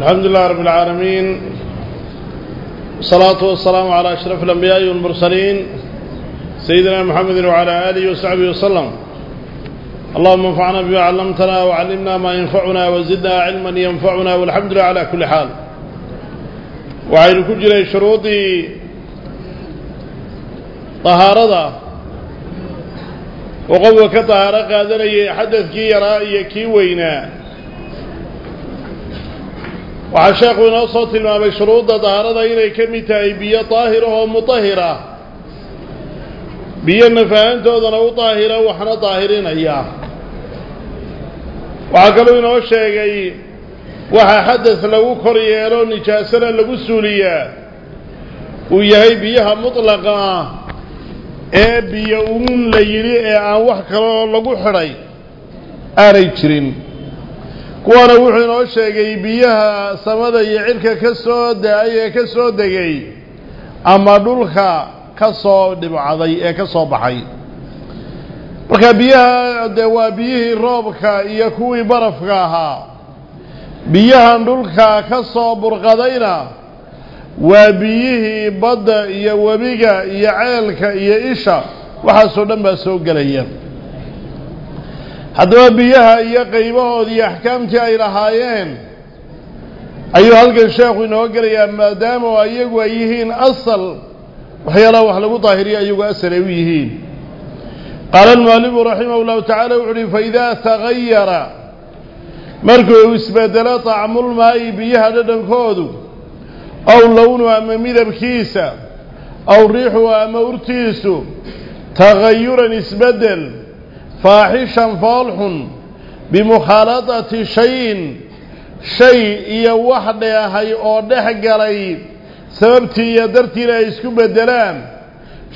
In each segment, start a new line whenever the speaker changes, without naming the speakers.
الحمد لله رب العالمين والصلاة والسلام على أشرف الأنبياء والمرسلين سيدنا محمد وعلى آله وصحبه وسلم. اللهم انفعنا بما علمتنا وعلمنا ما ينفعنا وزدنا علما ينفعنا والحمد لله على كل حال. وعين كجري شروطي طهارة. وقوة كطهارة قادرية حدث كي يرائي كي وينا. Waxaa sheekhu inoo soo tilmaamay shuruudda dahaarada inay ka mid tahay biyo daahira oo mutahira biyo nafahantoodana u daahira waxna daahirinaya waxaa kaluu inoo sheegay waxaa xadad lagu kor yeelo nijaasana lagu suuliyaa uu yahay biyaha mutlaqa ah ee biyo uun la yidhi ee aan wax kaloo lagu xidhay aanay jirin kuwaana wuxuu inoo sheegay biyaha samada iyo cirka ka soo da'ay ee ka soo degay ama dhulka ka soo dhibcaday ee ka soo baxay. Marka biyaha dee waa biyihii roobka iyo kuwii barafka ahaa. Biyahan dhulka ka soo burqadayna waa biyihii badda iyo webiga iyo ceelka iyo isha waxaasoo dhan baa soo gelaya haddaba biyaha iyo qaybahoodii axkaamtii ay lahaayeen ayuu halkan sheekhu inoo gelayaa maadaama iyagu ay yihiin asal waxyaalaha wax lagu daahiriyo iyagu asal ay u yihiin. Qaala almualifu raximah llahu tacala wuxu uhi faidaa tagayara markuu isbedelo tacmulmaa'i biyaha dhadhankoodu aw lownu ama midabkiisa aw riixu ama urtiisu tagayuran isbeddel dheehay oo dhex galay sababtii iyo dartiina ay isku beddelaan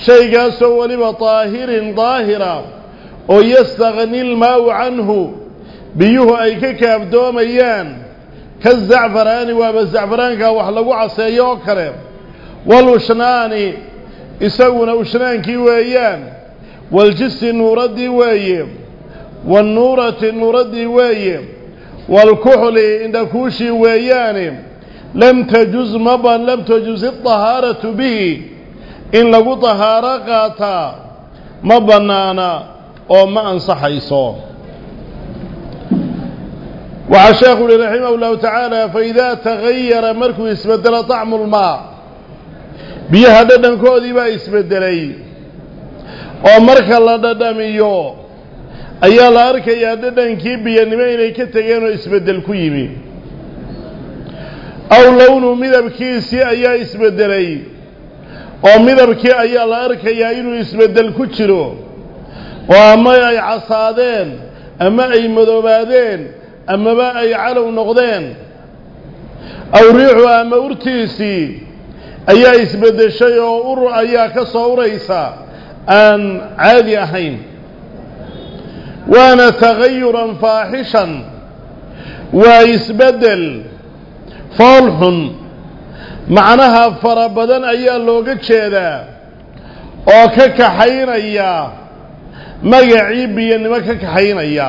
shaygaasoo weliba daahirin daahira oo yastakni lmaa'u canhu biyuhu ay ka kaabdoomayaan ka zacfaraani waaba zacfaraanka wax lagu caseeyo oo kale walushnaani isaguna ushnaankii weeyaan waljisi nuuraddii weeye waannuurati nuuraddii weeye waalkuxli indhakuushii weeyaane lam tajuz maban lam tajuz idahaaratu bihi in lagu dahaaro qaataa ma bannaana oo ma ansaxayso waxaa sheekhu uhi raximah llahu tacaala faidaa tagayara markuu isbedelo طacmu lmaa biyaha dhadhankoodii baa isbedelay oo marka la dhadhamiyo ayaa la arkayaa dhadhankii biyanimo inay ka tegeen oo isbeddel ku yimi. Aw lownu midabkiisii ayaa isbeddelay oo midabkii ayaa la arkayaa inuu isbeddel ku jiro. Oo ama ay casaadeen ama ay madoobaadeen amaba ay calow noqdeen. Aw riixu ama urtiisii ayaa isbeddeshay oo ur ayaa ka soo uraysa aan caadi ahayn. Waana tagayuran faaxishan waa isbeddel foolxun macnaha fara badan ayaa looga jeedaa oo ka kaxaynaya magacii biyanimo ka kaxaynaya.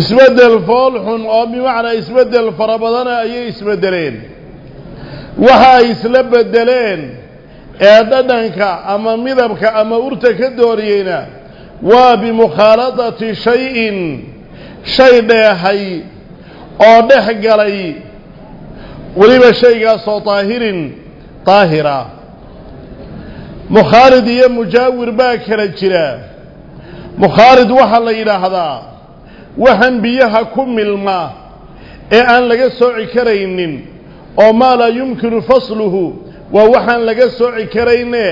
Isbeddel foolxun oo bimacnaa isbeddel fara badana ayay isbeddeleen. Waxa ay isla beddeleen ee dhadhanka ama midabka ama urta ka dooriyeyna waa bimukhaaladati shay-in shay dheehay oo dhex galay. Weliba shaygaasoo daahirin daahira mukhaalid iyo mujaawir baa kala jira. Mukhaalid waxaa la yidhaahdaa waxaan biyaha ku milma ee aan laga sooci karaynin oo maa laa yumkinu fasluhu waxaan laga sooci karayne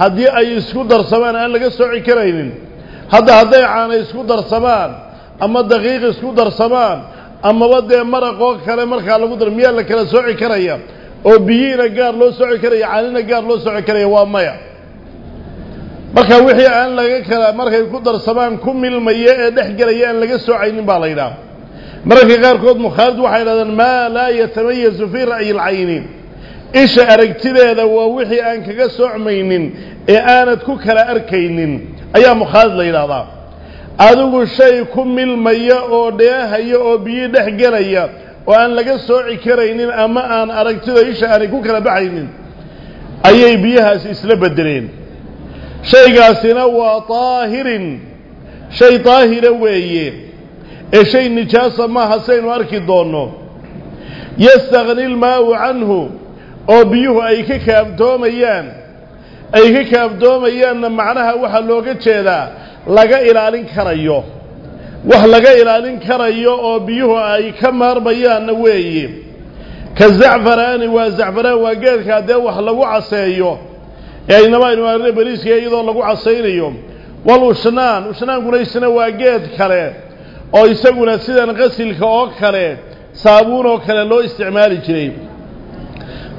haddii ay isku darsamaan aan laga sooci karaynin hadda hadday caana isku darsamaan ama daqiiq isku darsamaan amaba dee maraqoo kale markaa lagu dar miyaa la kala sooci karaya oo biyihiina gaar loo sooci karaya caanina gaar loo sooci karaya waa maya marka wixii aan laga kala markay ku darsamaan ku milmaya ee dhex gelaya aan laga soocaynin baa la yidhaha mararka qaarkood mukhaalid waxay idhahdeen maa laa yatamayazu fii ra'yi alcayni isha aragtideeda waa wixii aan kaga soocmaynin ee aanad ku kala arkaynin ayaa mukhaalid la yidhaahdaa adigu shay ku milmaya oo dheehaya oo biyi dhex gelaya oo aan laga sooci karaynin ama aan aragtida isha aanay ku kala baxaynin ayay biyahaasi isla beddeleen shaygaasina waa daahirin shay daahira weeye ee shay nijaasa maaha saynu arki doonno yastakni ilmaa'u canhu oo biyuhu ay ka kaaftoomayaan ay ka kaaftoomayaanna macnaha waxaa looga jeedaa laga ilaalin karayo wax laga ilaalin karayo oo biyuhu ay ka maarmayaanna weeye ka zacfaraani waa zacfaraan waa geedkaa dee wax lagu caseeyo ee aynaba aynu arne beriiska iyadoo lagu casaynayo wal ushnaan ushnaankuna isna waa geed kale oo isaguna sidan qasilka oo kale saabuun oo kale loo isticmaali jiray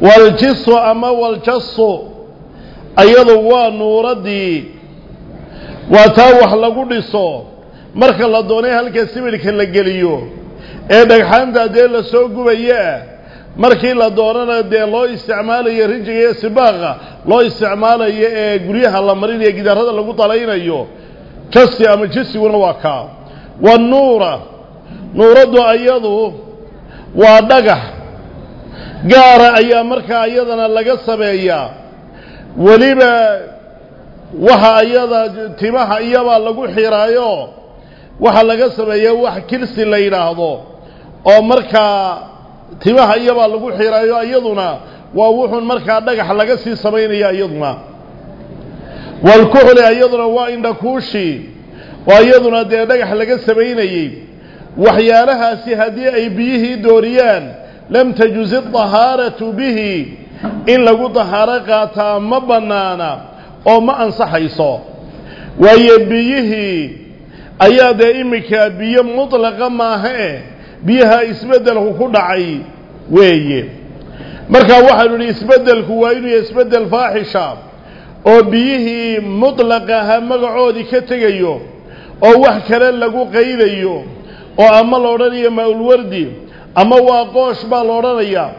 waljisu ama waljasu ayadu waa nuuraddii waa taa wax lagu dhiso marka la doonay halka sibidhka la geliyo ee dhagxaanta dee la soo gubayaa markii la doonana dee loo isticmaalayo rijiga iyo sibaaqa loo isticmaalayo ee guryaha la marinayo gidaarada lagu dalaynayo jasi ama jisiguna waa kaa wanuura nuuraddu ayadu waa dhagax gaara ayaa markaa iyadana laga sameeyaa weliba waxa ayada timaha iyabaa lagu xiraayo waxaa laga sameeyaa wax kirsi la yidhaahdo oo markaa timaha iyabaa lagu xiraayo iyaduna waa wuxuun markaa dhagax laga sii samaynaya iyaduna. Walkuxli iyaduna waa indhakuushi oo iyaduna dee dhagax laga samaynayey waxyaalahaasi haddii ay biyihii dooriyaan lam tajuz idahaaratu bihi. In lagu dahaaro qaataa ma bannaana oo ma ansaxayso. Waayo biyihii ayaa dee iminka biyo mutlaqa maaha eh biyaha isbeddelku ku dhacay weeye. Markaa waxaynu idhi isbeddelku waa inuu yahay isbeddel faaxisha oo biyihii mutlaqa ahaa magacoodii ka tegayo oo wax kale lagu qaydayo oo ama la odhanayo maa-ulwardi ama waa qoosh baa la odhanayaa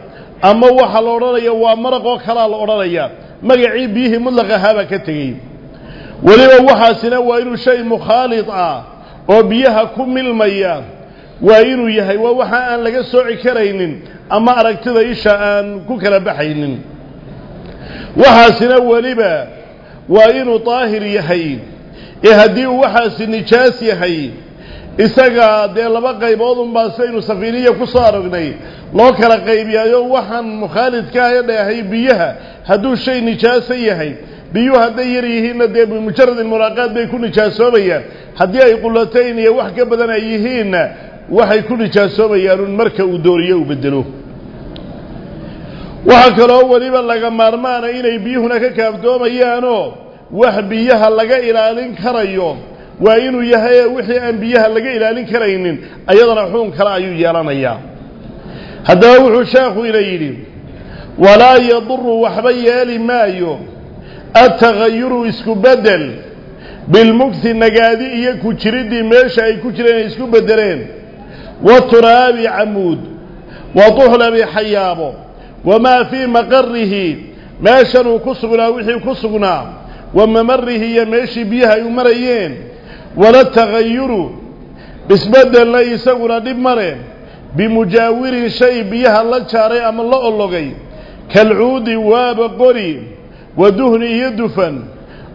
ama waxaa la odhanaya waa maraq oo kalaa la odhanaya. Magacii biyihii mutlaq ahaabaa ka tegey. Weliba waxaasina waa inuu shay mukhaalid ah oo biyaha ku milmaya. Waa inuu yahay waa waxa aan laga sooci karaynin ama aragtida isha aan ku kala baxaynin. Waxaasina weliba waa inuu daahir yahay. Ee haddii uu waxaasi nijaas yahay isaga dee laba qaybood unbaa sidaynu safiiniya ku soo aragnay. Loo kala qaybiyaayo waxaan mukhaalidka ah ee dheehay biyaha hadduu shay nijaaso yahay. Biyuhu hadday yar yihiinna dee bimujarad bay ku nijaasoobayaan haddii ay qulatayn iyo wax ka badan ay yihiinna waxay ku nijaasoobayaan marka uu dooriyo uu bedelo waxaa kaloo weliba laga maarmaana inay biyuhuna ka kaaftoomayaanoo wax biyaha laga ilaalin karayo وإنه يهي وحي أنبيها لقى إلى لين كرينين أيضا حوم كلا يجيران يا هذا هو شاخ إليه ولا يضر وحبي لمايو التغير اسكو بدل بالمكث النقادي كتريد ماشا كتريد اسكو بدلين وتراب عمود وطحل بحيابه وما في مقره ماشا كسقنا وحي كسقنا وممره يمشي بيها يمريين wala tagayuru isbeddelna isaguna dhib mare bimujaawirin shay biyaha la jaaray ama la ologay kalcuudi waaba qori wa duhni iyo dufan.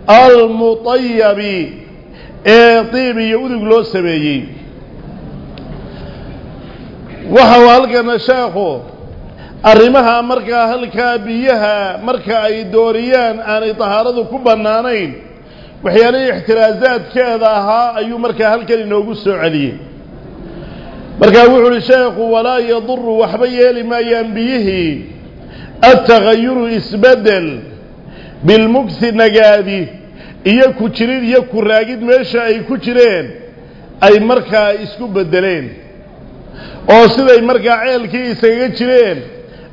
Almutayabi ee diib iyo udug loo sameeyey. Waxau halkana sheekhu arrimaha markaa halkaa biyaha marka ay dooriyaan aanay tahaaradu ku bannaanayn inoogu soo celiyey markaa wuxu uhi sheekhu walaa yaduru waxba yeeli maayaan biyihii atagayuru isbeddel bilmugsi nagaadi iyo ku jirid iyo ku raagid meesha ay ku jireen ay markaa isku beddeleen oo siday markaa ceelkii isagaga jireen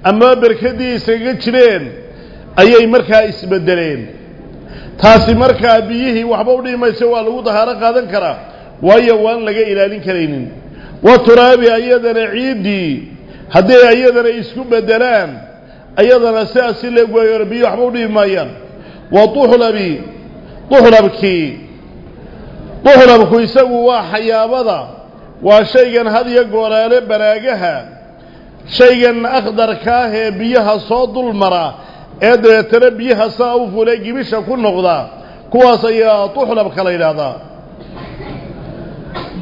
ama berkadii isagaga jireen ayay markaa isbeddeleen taasi markaa biyihii waxba u dhihi mayse waa lagu dahaaro qaadan karaa waayo waan laga ilaalin karaynin. Wa turaabi ayadana ciiddii hadday ayadana isku beddelaan ayadana sidaas si leeg waayo biyi waxba u dhihi maayaan. Wa tuxlabi tuxlabkii tuxlabku isagu waa xayaabada. Waa shaygan had iyo gooraale baraagaha shaygan akhdarkaah ee biyaha soo dul mara u fulee gibisha ku noqda kuwaas ayaa tuxlabka la yidhaahdaa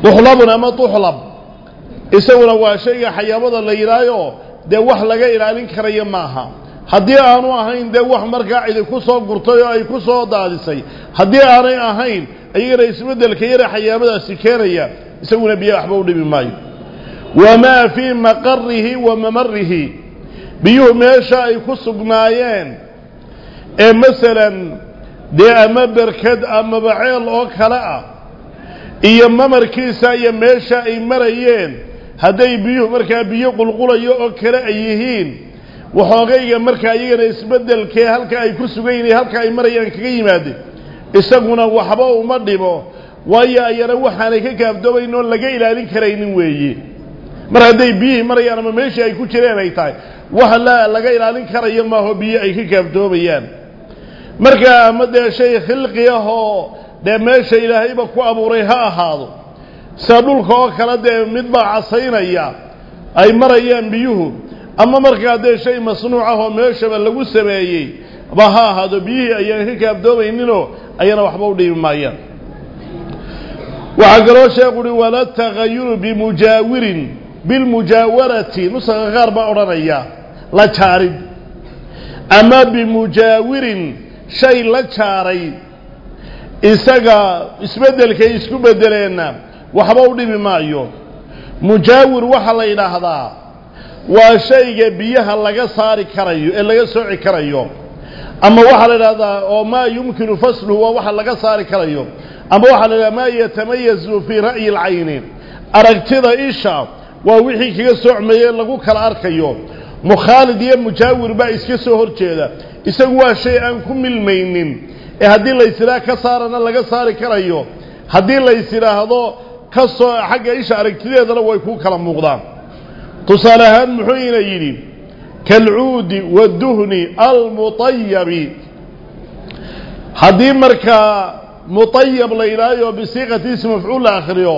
duxlabun ama tuxlab isaguna waa shayga xayaabada la yidhaayo dee wax laga ilaalin karayo maaha haddii aanu ahayn dee wax markaa cidi ku soo gurtay oo ay ku soo daadisay haddii aanay ahayn iyagana isbeddelka yare xayaabadaasi keenaya isaguna biyo waxba u dhibi maayo wamaa fii maqarihi wa mamarihi sugnaayeen ee masalan dee ama berked amaba ceel oo kale ah iyo mamarkiisa iyo meesha ay marayeen hadday biyuhu markaa biyo qulqulayo oo kale ay yihiin waxoogayga markaa iyagana isbeddelkee halka ay ku sugan yihiin halka ay marayaan kaga yimaadeen isaguna waxba uma dhibo waayo ayana waxaanay ka kaafdoobayn oon laga ilaalin karaynin weeye mar hadday biyihii marayaan ama meeshii ay ku jireen ay tahay wax la laga ilaalin karayo maaho biyo ay ka kaafdoobayaan markaa ama dee shay khilqi ah oo dee meesha ilaahayba ku abuuray ha ahaado sida dhulka oo kale dee midbaa casaynaya ay marayaan biyuhu ama markaa dee shay masnuuc ah oo meeshaba lagu sameeyey ba ha ahaado biyihii ayaan ka kaafdoobayninoo ayana waxba u dhibi maayaan waxaa kaloo sheekhu uhi la jaarid ama bimujaawirin shay la jaaray isaga isbeddelkay isku beddeleenna waxba u dhibi maayo mujaawir waxaa la yidhaahdaa waa shayga biyaha laga saari karayo ee laga sooci karayo ama waxaa la yidhahdaa oo maa yumkinu fasluhu waa waxa laga saari karayo ama waxaa la yidhahdaa maa yatamayazu fii ra'yi alcayni aragtida isha arkayo mukhaalid iyo mujaawir baa iska soo hor jeeda isagu waa shay aan ku milmaynin ee haddii laysidhaah ka saarana laga saari karayo haddii lays idhaahdo ka soo xagga isha aragtideedana way ku kala muuqdaan tusaale ahaan muxuu ina yidhi kalcuudi waduhni almutayabi haddii markaa mutayab la yidhaahyo bisiiqati ism mafcuul la akhriyo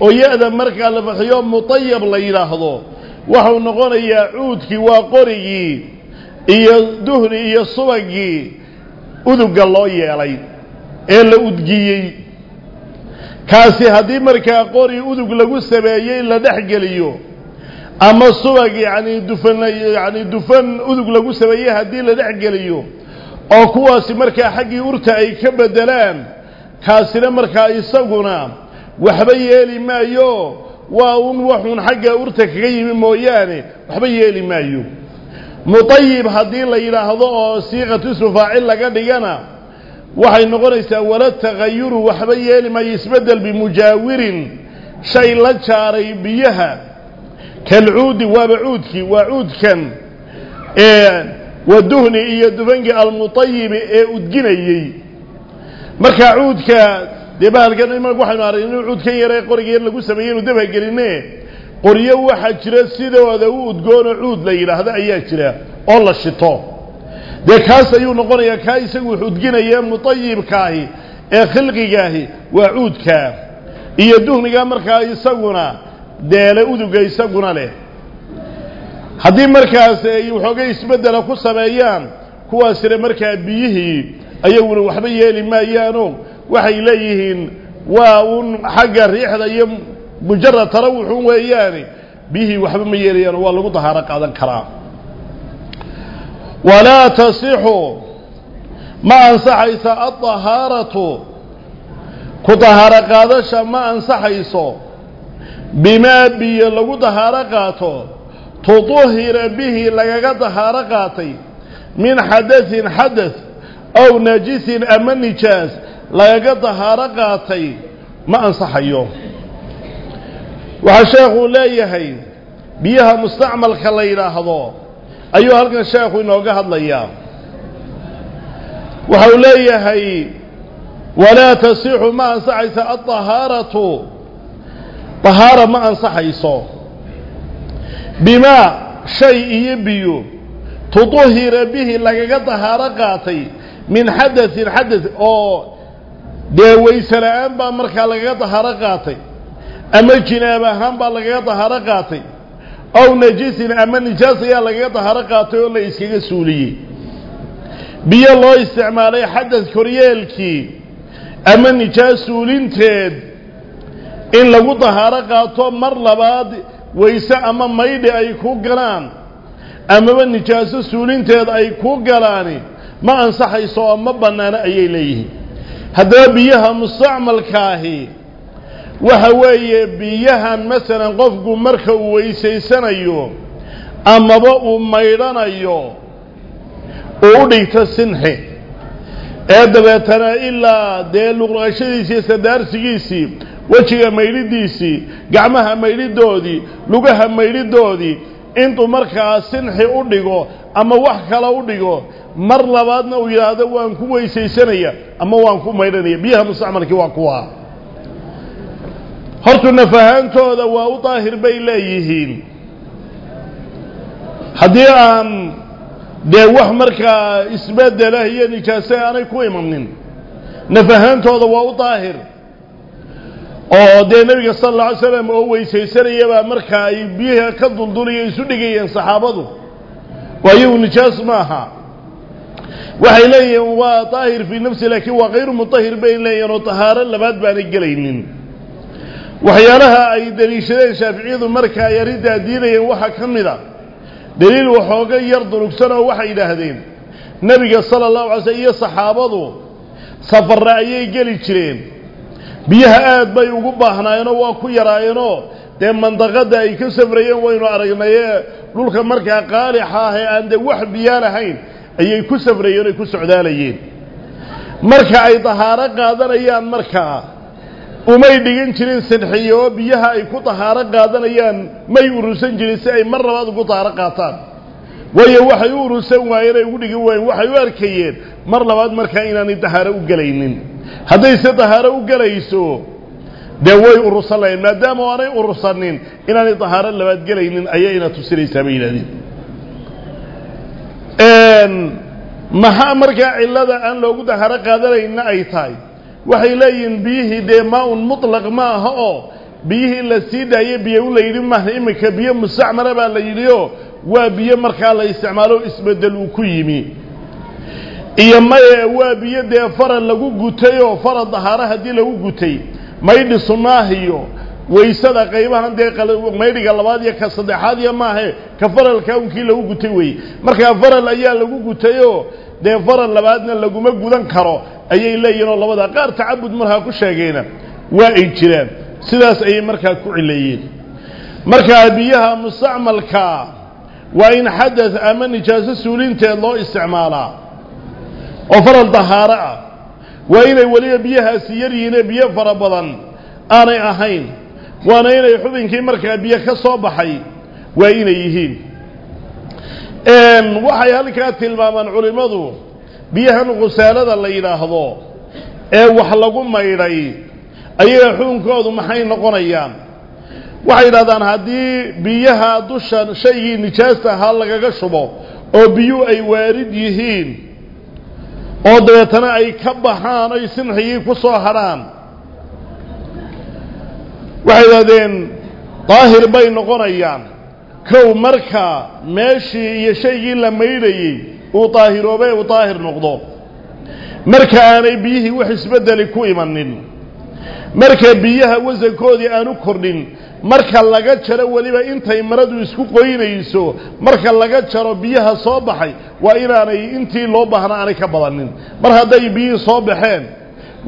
oo ya-da markaa la faxiyo mutayab la yidhaahdo waxau noqonayaa cuudkii waa qorigii iyo duhni iyo subagii udugga loo yeelay ee la udgiyey. Kaasi haddii markaa qori udug lagu sameeyey la dhex geliyo ama subag yacni dufan yacni dufan udug lagu sameeyey haddii la dhex geliyo oo kuwaasi markaa xaggii urta ay ka beddelaan kaasina markaa isaguna waxba yeeli maayo. Waa un waxuun xagga urta kaga yimi mooyaane waxba yeeli maayo. Mutayib haddii la yidhaahdo oo siiqatu ismu faacil laga dhigana waxay noqonaysaa wala tagayuru waxba yeeli maayo isbeddel bimujaawirin shay la jaaray biyaha. Kalcuudi waaba cuudkii waa cuudkan. Waduhni iyo dufankii almutayibi ee udginayey. Markaa cuudka dee bahalkan imanka waxaynu aragn inuu cuudkan yare qoriga lagu sameeyey inu dabha geline qoryo waxaa jira sidooda u udgoonoo cuud la yidhaahdo ayaa jira oo la shito. Dee kaas ayuu noqonayaa kaa isagu udginaya mutayibkaahi ee khilqigaahi waa cuudkaa iyo duhnigaa markaa isaguna deele uduga isaguna leh. Haddii markaas ay waxoogay isbeddela ku sameeyaan kuwaasina markaa biyihii ayaguna waxba yeeli maayaano waxay leeyihiin waa un xagga riixda iyo mujarad tarawuxun weeyaane bihi waxba ma yeelayaan waa lagu dahaaro qaadan karaa. Walaa tasixu ma ansaxaysa aldahaaratu ku dahaaro qaadasha ma ansaxayso. Bimaa biyo lagu dahaaro qaato tuduhira bihi lagaga dahaaro qaatay min xadasin xadas aw najisin ama nijaas. Lagaga dahaaro qaatay ma ansaxayo waxaa sheekuu leeyahay biyaha mustacmalka la yidhaahdo ayuu halkan sheekhu inooga hadlayaa waxa uu leeyahay walaa tasixu ma ansaxaysa alطahaaratu طahaara ma ansaxayso bimaa shay iyo biyo tuطuhira bihi lagaga dahaaro qaatay min xadaثin xadaث oo dee wayse la'aan baa markaa lagaga dahaaro qaatay. Ama jinaab ahaan baa lagaga dahaaro qaatay. Ow najisin ama nijaas ayaa lagaga daharo qaatay oo la iskaga suuliyey. Biyo loo isticmaalay xadad koryeelkii ama nijaas suulinteed in lagu dahaaro qaato mar labaad wayse ama maydhi ay ku galaan amaba nijaaso suulinteed ay ku galaani ma ansaxayso oo ma bannaano ayay leeyihiin haddaba biyaha mustacmalkaahi waxa weeye biyahan masalan qofku marka uu weysaysanayo amaba uu maydhanayo uu u dhigto sinxi ee dabeetana ilaa dee luqluqashadiisii sadaarsigiisii wejiga maydhidiisii gacmaha maydhidoodii lugaha maydhidoodii intuu markaa sinxi u dhigo ama wax kale u dhigo mar labaadna uu yidhaahdo waan ku weysaysanaya ama waan ku maydhanaya biyaha mustacmalkii waa kuwa. Hortu nafahaantooda waa u daahir bay leeyihiin. Haddii aan dee wax markaa isbedelah iyo nijaase aanay ku imanin nafahaantooda waa u daahir oo dee nebiga sala alla alay slam oo weysaysanayabaa markaa ay biyaha ka duldulaya isu dhigayeen saxaabadu waa iyagu nijaas maaha waxay leeyihiin waa daahir fii nafsi laakiin waa kayru mutahir bay leeyihin oo tahaaro labaad baanay gelaynin waxyaalaha ay deliishadeen shaaficiyadu marka ay arrintaa diidayeen waxaa ka mid a deliil waxooga yar durugsan oo waxay yidhaahdeen nebiga sala allahu alay slm iyo saxaabadu safarre ayay geli jireen biyaha aad bay ugu baahnaayeenoo waa ku yaraayeenoo dee mandaqadda ay ka safrayeen waynu aragnayee. Dhulka markaa qaalixa ah ee aan dee wax biyaan ahayn ayay ku safrayeen oy ku socdaalayeen. Marka ay dahaaro qaadanayaan markaa umay dhigan jirin sidxiyo oo biyaha ay ku dahaaro qaadanayaan may urursan jirin si ay mar labaad ugu dahaaro qaataan. Waayo waxay u urursan waayeen ay ugu dhigi waayeen waxay u arkayeen mar labaad markaa inaanay dahaaro u gelaynin haddayse dahaaro u gelayso dee way urursan lahayn maadaama aanay urursanin inaanay dahaaro labaad gelaynin ayayna tusinaysaa bay yidhahdeen? Maxaa markaa cillada aan loogu dahaaro qaadanayna ay tahay. Waxay leeyihiin biyihii dee maa-un mutlaq ma aha oo biyihii la sii daayey biyo u la yidhi maaha iminka biyo mustacmala baa la yidhioo waa biyo markaa la isticmaalo isbeddel uu ku yimi iyo maye waa biyo dee farad lagu gutay oo farad dahaaro haddii lagu gutay maydhi sunnaahiyo waysada qaybahan dee maydhiga labaad iyo ka saddexaad iyo maahe ka faralka unkii lagu gutay weeye markaa faral ayaa lagu gutayoo dee faral labaadna laguma gudan karo ayay leeyihiin oo labada qaar tacabud markaa ku sheegayna waa ay jiraan. Sidaas ayay markaa ku cileeyeen. Markaa biyaha mustacmalkaa waa in xadad ama nijaaso suulinteed loo isticmaalaa oo faral dahaaro ah waa inay weliba biyahaasi yar yihiine biyo fara badan aanay ahayn waana inay xubinkii markaa biyo ka soo baxay waa inay yihiin waxay halkaa tilmaamaan culimmadu biyahan khusaalada la yidhaahdo ee wax lagu maydhay ayaga xukunkoodu maxay noqonayaan waxay yidhahdaan haddii biyaha dusha shaygii nijaasta ahaa lagaga shubo oo biyuhu ay waarid yihiin oo dabeetana ay ka baxaan oy sinxigii ku soo hadrhaan waxay yidhahdeen daahir bay noqonayaan. Kow marka meeshii iyo shaygii la maydhayey uu daahiroobe uu daahir noqdo. Marka aanay biyihii wax isbeddeli ku imanin marka biyaha wasankoodii aanu kordhin marka laga jaro weliba intay maradu isku qoynayso marka laga jaro biyaha soo baxay waa inaanay intii loo baahna aanay ka badanin mar hadday biyihii soo baxeen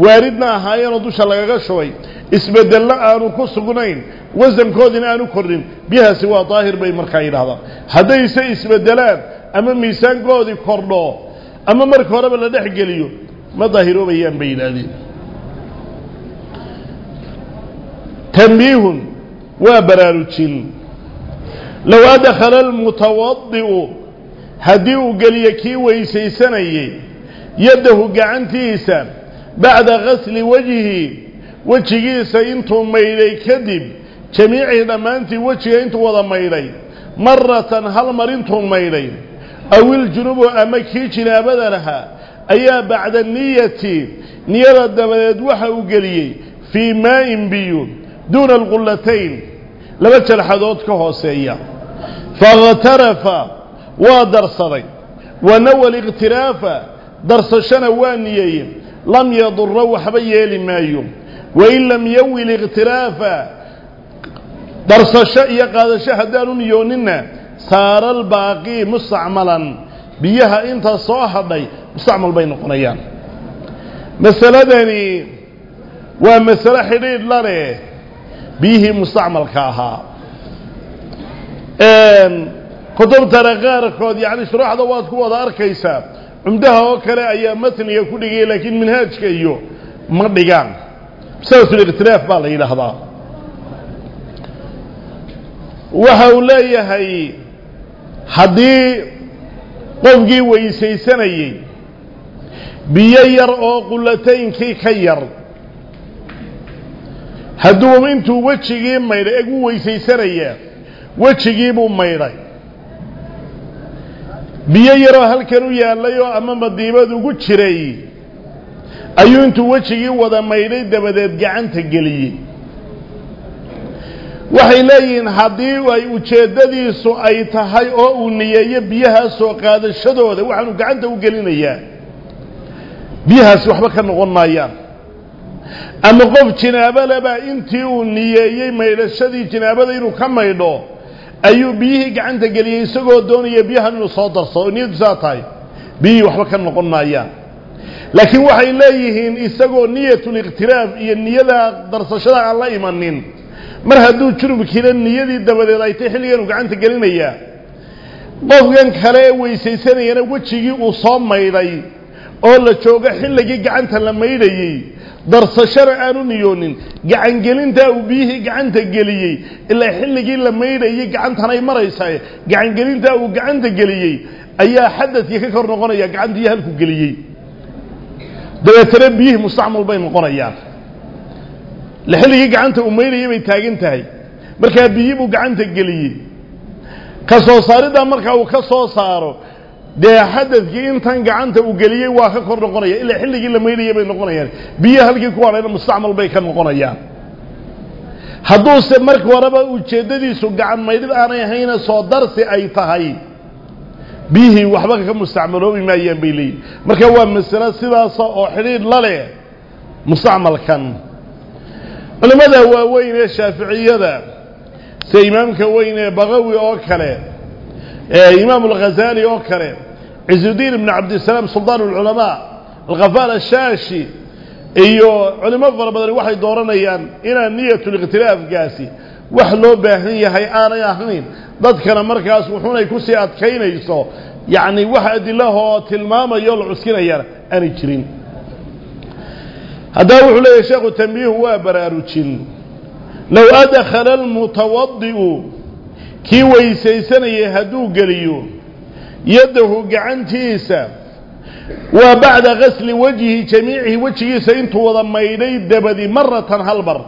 waaridna ahaayeenoo dusha lagaga shubay isbedelna aanu ku sugnayn wasankoodiina aanu kordhin biyahaasi waa daahir bay markaa yidhahdaan haddayse isbedelaan ama miisaankoodii kordho ama marka horeba la dhex geliyo ma daahiroobayaan bay yidhaahdeen tanbiihun وبرار لو دخل المتوضئ هديو قليكي ويسيسني يده قعنتيسا بعد غسل وجهه وجهيسا انتو ميلي كذب جميعي دمانتي وجهي انتو وضا ميلي. مرة هلمر انتو ميلي؟ أو الجنوب أمكي جنابا لها أيا بعد النية؟ نيرد دمانت وحاو قليي. في ماء بيون دون الغلتين. القلتين لبتش هو كهوسية فاغترف ودرسري. ونوى الاغتراف درس شنواني لم يضر وحبي يلي مايو وإن لم يوي الاغتراف درس شئي قاد شهدان يونين صار الباقي مستعملا. بيها انت صاحبي. مستعمل بين قنيان. مثلا داني. ومثلا حديد لاريه biyihii mustacmalka ahaa kutubtana qaarkood yacni shuruuxda waad ku wada arkaysaa cumdaha oo kale ayaa matniga ku dhigaya laakiin minhaajka iyo ma dhigaan masalatulikhtilaaf baa la yidhaahdaa waxa uu leeyahay haddii qofkii weysaysanayey biyo yar oo qulataynkii ka yar hadduu intuu wejigii maydhay eg u weysaysanayaa wejigiibuu maydhay biyo yaroo halkan u yaallay oo ama madiibad ugu jiray ayuu intuu wejigii wada maydhay dabadeed gacanta geliyey waxay leeyihiin haddii ay ujeeddadiisu ay tahay oo uu niyeeyo biyahaa soo qaadashadooda waxaanu gacanta u gelinayaa biyahaasi waxba ka noqon maayaan ama qof jinaabo lebaa intii uu niyeeyey maydhashadii jinaabada inuu ka maydho ayuu biyihii gacanta geliyey isagoo doonaya biyahan inuu soo darsado oo niyaddu saa tahay biyihii waxba ka noqon maayaan laakiin waxay leeyihiin isagoo niyatulikhtilaaf iyo niyada darsashada aan la imanin mar hadduu junubkiina niyadii dabadeed ay tay xilligan uu gacanta gelinayaa qofkan kale ee weysaysanayana wejigii uu soo maydhay oo la joogo xilligii gacanta la maydhayey darsashana aanu niyoonin gacangelintaa uu biyihii gacanta geliyey ilaa xilligii la maydhayey gacantanay maraysaa gacangelintaa uu gacanta geliyey ayaa xadadkii ka kor noqonaya gacantii halku geliyey. Dabeetana biyihii mustacmal bay noqonayaan. Xilligii gacanta uu maydhayay bay taagan tahay. Markaa biyi buu gacanta geliyey. Ka soo saariddaa markaa uu ka soo saaro dee xadadkii intan gacanta uu geliyey waa ka kor noqonaya ilaa xilligii la maydhayay bay noqonayaan biyo halkii ku hadhayna mustacmal bay ka noqonayaan hadduuse marka horeba ujeeddadiisu gacan maydhid aanay ahayna soo darsi ay tahay biyihii waxba ka mustacmaloobi maayaan bay leeyihin marka waa masalo sidaasa oo xidhiidh la leh mustacmalkan culimmada waaweyn ee shaaficiyada sida imaamka weyn ee baqawi oo kale imaam alghazali oo kale عز الدين بن عبد السلام سلطان العلماء الغفال الشاشي إيو علماء فربضان واحد دورانا ايان إنا نية الاغتلاف قاسي. وحلو باهنية هاي آنا يا ياهنين ضد كان مركز وحونا يكوسي اتكين ايسو يعني واحد الله تلماما يول عسكين ايان أنا اجرين هذا هو حلو يشاقو تنبيه هو براروتين لو أدخل المتوضئ كي ويسيسان يهدو قليون yaddahu gacantiisa waa bacda gasli wajhi jamiicihi wejigiisa intuu wada maydhay dabadi maratan hal mar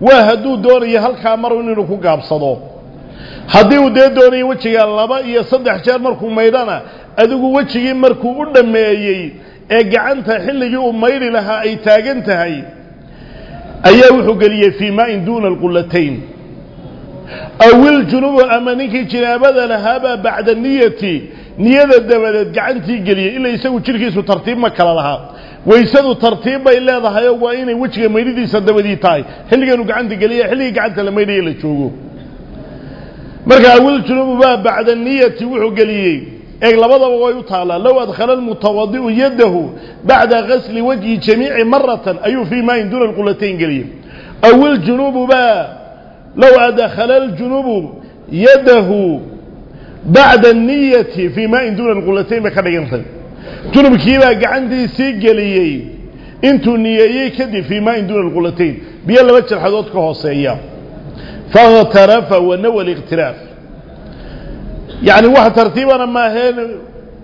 waa hadduu doonayo halkaa mar inuu ku gaabsado haddii uu dee doonayo wejiga laba iyo saddex jeer markuu maydhana adigu wejigii markuu u dhammeeyey ee gacanta xilligii uu maydhi lahaa ay taagan tahay ayaa wuxuu geliyey fii maain duuna alqulatayn نيادة دبادة قعنتي قليا إلا يساقو تركيسو ترتيب ما كلا لها ويساقو ترتيب إلا هذا يوغوين ويشغى ميريدي سادما دي تاي حلقا نقعنتي قليا حلقا قعنتي لما يريد إلا تشوغو مركا أول تنوبة بعد النية تيوحو قليا إيقل بضب غيو تعالى لو أدخل المتوضيء يده بعد غسل وجه جميع مرة أيو في ما دون القلتين قليا أول جنوب با لو أدخل الجنوب يده بعد النية فيما إن دون الغلتين ما كان ينطل تنب كيبا عندي سيقليي. انتو نيايي كدي فيما إن دون القلتين. بيالا بجر حدودك هو سيئا فاغترف ونوى الاغتراف يعني واحد ترتيبا ما هين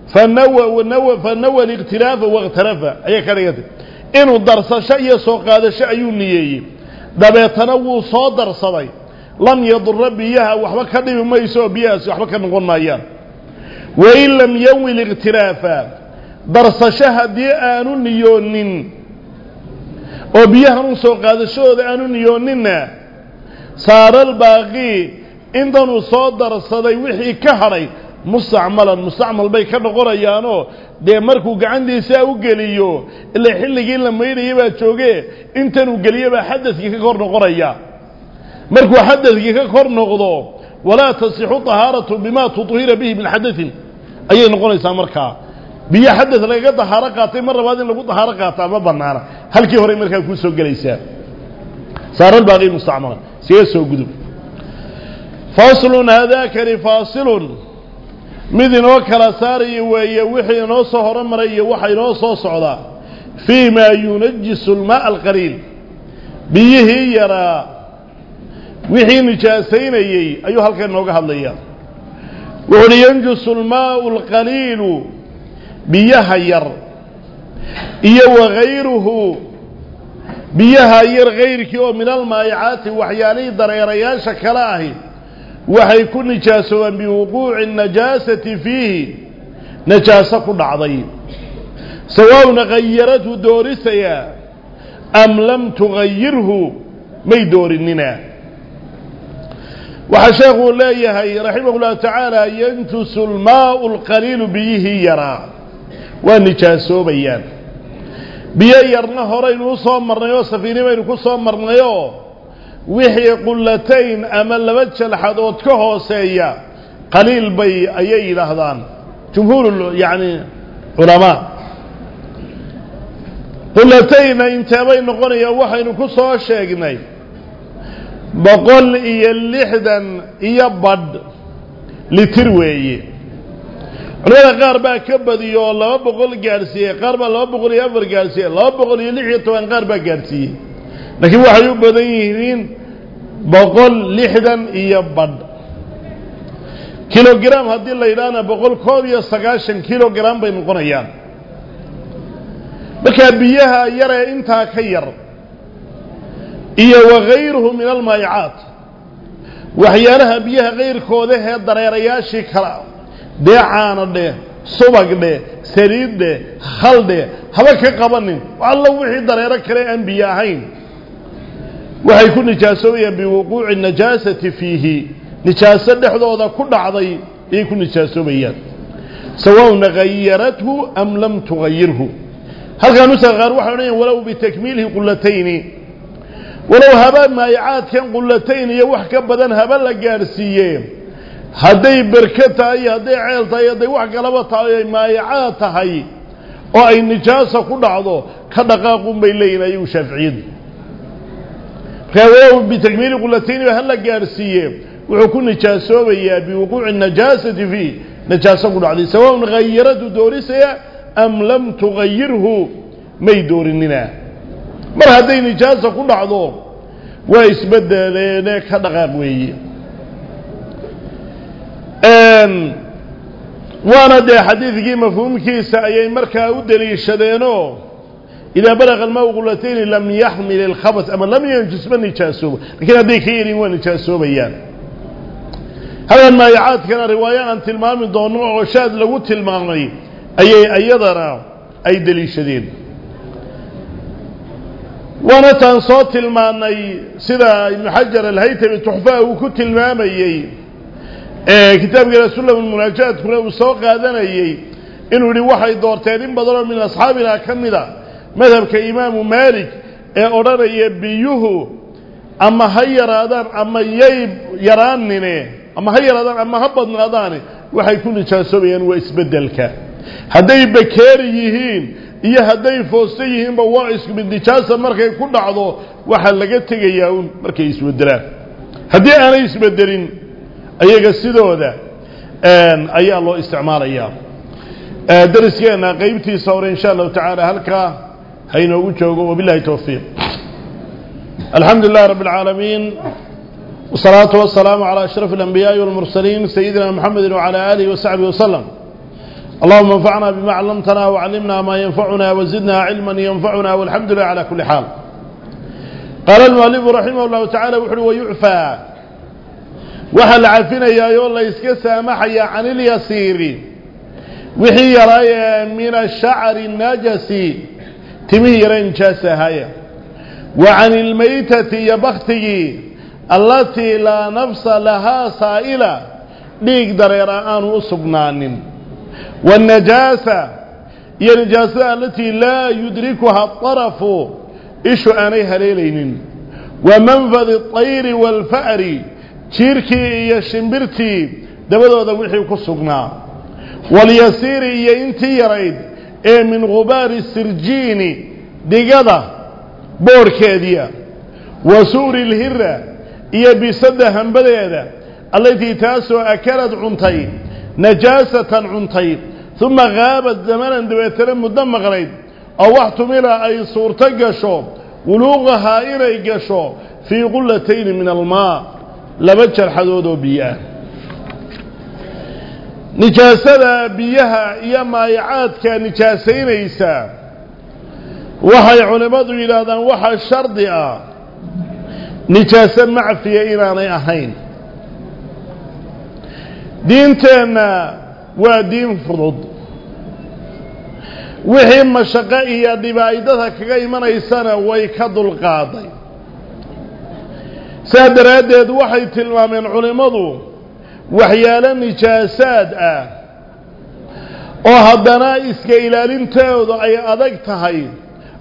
فنوى ونوى فنوى الاغتراف واغترف. أي كان ينطل إنو درس شيء سوق هذا شيء نيايي دابا يتنوى صادر صبيه lam yadura biyaha waxba ka dhibi mayso oo biyahaasi waxba ka noqon maayaan. Wain lam yawi likhtilaafa darsasho haddii aanu niyoonin oo biyahan u soo qaadashadooda aanu niyooninna saara albaaqii intanuu soo darsaday wixii ka hadhay mustacmalan mustacmal bay ka noqonayaanoo dee markuu gacantiisaa u geliyo ilaa xilligii la maydhaya baa jooge intanuu geliyo baa xadadkii ka kor noqonaya markuu xadadkii ka kor noqdo walaa tasixu طahaaratu bimaa tuhira bihi min xadain ayay noqonaysaa markaa biyo xadad lagaga dahaaro qaatay mar labaad in lagu dahaaro qaataa? Ma banaana halkii horay markaa kuu soo gelaysaa. Saara baaqi mustacmala siga soo gudub faslun haadaakani faasilun. Mid inoo kala saaraya weeye wixii inoo soo horumaray iyo waxa inoo soo socdaa fii maa yunajisu almaa alqaliil biyihii yaraa وحين جاسين أيه أيها الكائن نوقع هذا يا ينجس الماء القليل بيها ير إيه وغيره بيها ير غير كيو من المايعات وحياني ضريريا شكلاه وحيكون نجاسوا بوقوع النجاسة فيه نجاسة عظيم سواء غيرته دور سيا أم لم تغيره ما يدور النناه وحشيخه يهي رحمه الله تعالى ينتس الماء القليل بيه يرى. ونجاسه بيان. بيه يرنه رينه صامرنا يوصفين مينه صامرنا يو وحي قلتين أمل لبتش الحدود كهو سيا قليل بي أيي لهذان. جمهور يعني علماء. قلتين انتبين قرية وحي نكسها الشيقنين badiyo oo laba boqol gaadhsiiyey qaar baa laba boqol iyo afar gaadhsiiyey laba boqol iyo lix iyo toban qaar baa gaadhsiiyey laakiin waxay u badan yihiin boqol lixdan iyo badh kilogram haddii la yidhaahna boqol koob iyo sagaashan kilogram bay noqonayaan markaa biyaha yaree intaa ka yar إيه وغيره من المايعات وحيانها بيها غير كوده شكرا. كلا ده عانده صبق ده سريد ده خل ده هلك قبني والله وحي دريره كلي انبياهين وحيكون نجاسويا بوقوع النجاسة فيه نجاسة ده حدوده كل عضي يكون نجاسويا سواء نغيرته أم لم تغيره هل كانوا سغار وحنين ولو بتكميله قلتيني ولو هبان ما يعاد كان قلتين يوح كبدان هبان لقارسيين هدي بركتة اي هدي عيلتة اي هدي وح قلبتة اي ما يعادت هاي أو اي نجاسة كل عضو كدقاقون بيلين ايو شفعين فهو بتكميل قلتين يوح لقارسيين وحكون نجاسة بي بوقوع النجاسة فيه نجاسة كل عضي سواء غيرت دوري سيا ام لم تغيره ما يدور النناه مر هذه نجازة كل عضو ويسبد لنا كذا قوي أم وأنا دي حديث جي مفهوم كيسا اي مركا ودلي شدينو اذا بلغ الموغلتين لم يحمل الخبث اما لم ينجس من نجاسوب لكن هذي كيرين وان نجاسوب ايان هذا ما يعاد كان رواية عن تلمان من دونوع وشاد لو تلمان اي اي ضرع اي دليل شديد xajar alhaytami tuxfaha uu ku tilmaamayey kitaabkiina sulam munaajaadkuna uu soo qaadanayey inuu yihi waxay doorteen in badanoo min asxaabina ka mida madhabka imaamu maalik ee odhanaya biyuhu ama ha yaraadaan ama yay yaraanine ama ha yaraadaan ama ha badnaadaane waxay ku nijaasoobayaan waa isbedelka hadday bakeeri yihiin iyo hadday foosta yihiinba waa isku mid nijaasa markay ku dhacdo waxaa laga tegayaa un markay isbedelaan haddii aanay isbedelin ayaga sidooda ayaa loo isticmaalayaa dariskeena qeybtiisa hore insha allahu tacaala halkaa haynoogu joogo wabilahi towfiiq alxamdu lilahi rabb اlcaalamiin wsalaatu wasalaamu calى ashraf اlanbiyaaءi wاlmursaliin sayidina mxamedi wعalى alihi wasaxbihi waslm اللهم انفعنا بما علمتنا وعلمنا ما ينفعنا وزدنا علما ينفعنا والحمد لله على كل حال. قال المؤلف رحمه الله تعالى وحده ويعفى. وحل عفنا يا يولا يسكى سامحيا عن اليسير. وحي يرايا من الشعر النجس. تمه يرين جاسة هيا وعن الميتة يبختي allatii laa nafsa lahaa saa'ila dhiig dareera aanu u sugnaanin والنجاسة هي النجاسة التي لا يدركها الطرف إيش آنيها ليلين؟ ومنفذ الطير والفأر تيركي يا يشنبرتي دبدو دوحي كسقنا واليسير يا ريد اي من غبار السرجين ديقضة بوركادية وسور الهرة اي بسدها مبدئة التي تاسو أكلت عنطين نجاسة عنطين ثم غابت الزمان عند بيتلم مدمغ أو أو احتمل أي صورتا قشو ولوغها إلي قشو في غلتين من الماء. لبج الحدود بيئة. نجاسة بيها إيا ما يعاد كنجاسين إيسا. وحا يعنبض إلى ذا وحا الشرد نجاسة في إيراني أحين دين تينا ودين فرض way ka dulqaaday saa daraaddeed waxay tilmaameen culimmadu waxyaalo nijaasaad ah oo haddana iska ilaalintooda ay adag tahay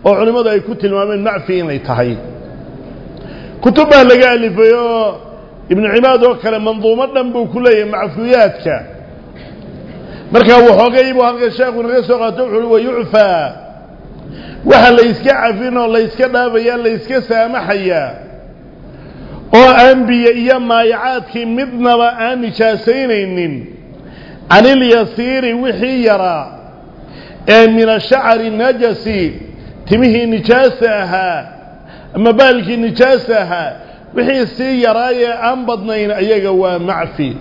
oo culimmadu ay ku tilmaameen macfi inay tahay kutub baa laga alifay oo ibnu cibaad oo kale manduumo dhan buu ku leeyahay macfuuyaadka markaa waxoogay buu halka sheekhu naga soo qaato wuxu uhi wayucfaa waxa la yska cafin oo la yska dhaafayaa la yska saamaxayaa oo aan biyo iyo maayacaadkii midnaba aan nijaasaynaynin canilyasiiri wixii yaraa ee min ashacari najasi timihii nijaasa ahaa ama baalkii nijaasa ahaa wixii sii yaraayee aan badnayn ayaga waa macfi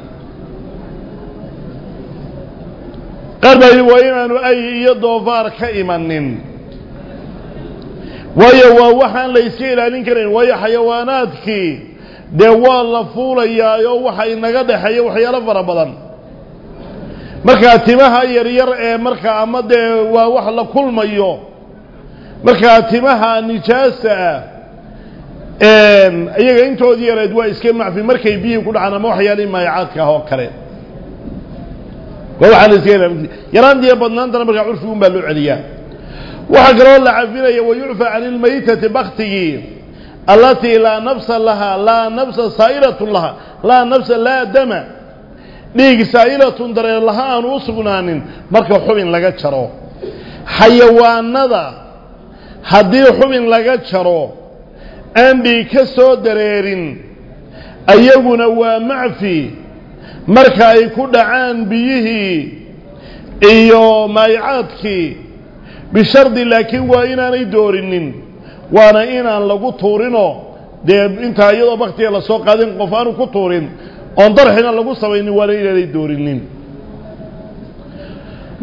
qarbay waa inaanu ay iyo doofaar ka imanin. Waayo waa waxaan la yska ilaalin karayn waayo xayawaanaadkii dee waa la fuulayaayoo waxa inaga dhexeeya waxyaalo fara badan. Markaa timaha yaryar ee markaa ama dee waa wax la kulmayo markaa timaha nijaasa ah iyaga intoodii yareed waa iska macfi markay biyihii ku dhacaan ama waxyaalihii maayacaadka ah oo kale yaraantiiyo badnaantana markaa curfigun baa loo celiyaa waxaa kaloo la cafinaya wayucfa can ilmaytati baktigii allatii laa nafsa lahaa laa nafsa saa'ilatun laha laa nafsa laa dama dhiig saa'ilatun dareer laha aanu u sugnaanin marka xubin laga jaro xayawaanada haddii xubin laga jaro aan dhiig ka soo dareerin ayaguna waa macfi marka ay ku dhacaan biyihii iyo maayacaadkii bishardi laakiin waa inaanay doorinin waana inaan lagu tuurinoo dee intaa iyadoo baktiga la soo qaadin qof aanu ku tuurin oon darxina lagu samaynin waana inaanay doorinin.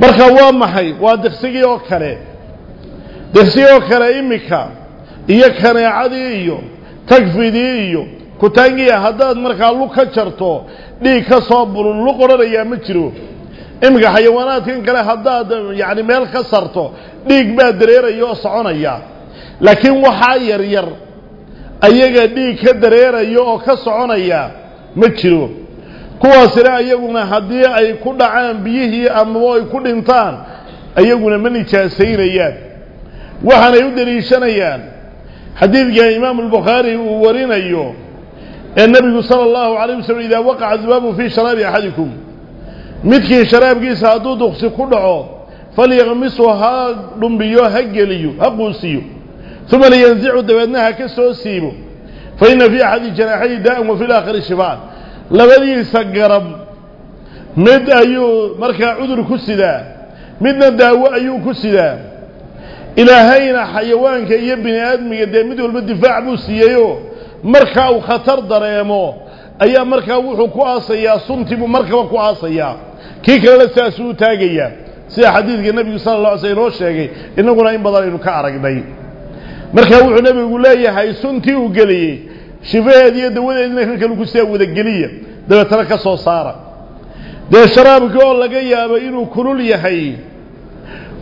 Marka waa maxay? Waa diksigii oo kale. Diksigii oo kale iminka iyo kaneecadii iyo tagfidii iyo kutaangiya haddaad markaa lug ka jarto dhiig ka soo bulun lug odhanayaa ma jiro. Iminka xayawaanaadkan kale haddaad yacni meel ka sarto dhiig baa dareeraya oo soconaya. Laakiin waxaa yar yar ayaga dhiig ka dareeraya oo ka soconaya ma jiro. Kuwaasina iyaguna haddii ay ku dhacaan biyihii amaba ay ku dhintaan iyaguna ma nijaasaynayaan waxaanay u deliishanayaan xadiidka imaamu albukhaari uu warinayo النبي صلى الله عليه وسلم إذا وقع الذباب في شراب أحدكم مدك شراب جيس هادو دخسي كدعو فليغمسوا هادن بيو هجليو هقوسيو ثم لينزعوا دبادنها كسوسيمو فإن في أحد جناحي دائم وفي الآخر الشفاء لبدي سقرب. مد أيو مركع عذر كسدا. مدنا داو أيو كسدا. إلى هين حيوان كيبني آدم قد يمدوا المدفاع بوسييو. Markaa uu khatar dareemo ayaa markaa wuxuu ku aasayaa suntii buu markaba ku aasayaa kii kalena sidaasuu taagayaa sida xadiidka nebigu sala alla alay sl inoo sheegay innaguna in badan aynu ka aragnay markaa wuxuu nebigu leeyahay suntii uu geliyey shifaheed iyo dawadeedina kan kale ku sidaa wadageliya dabeetana ka soo saara dee sharaabkii oo laga yaabo inuu kulul yahay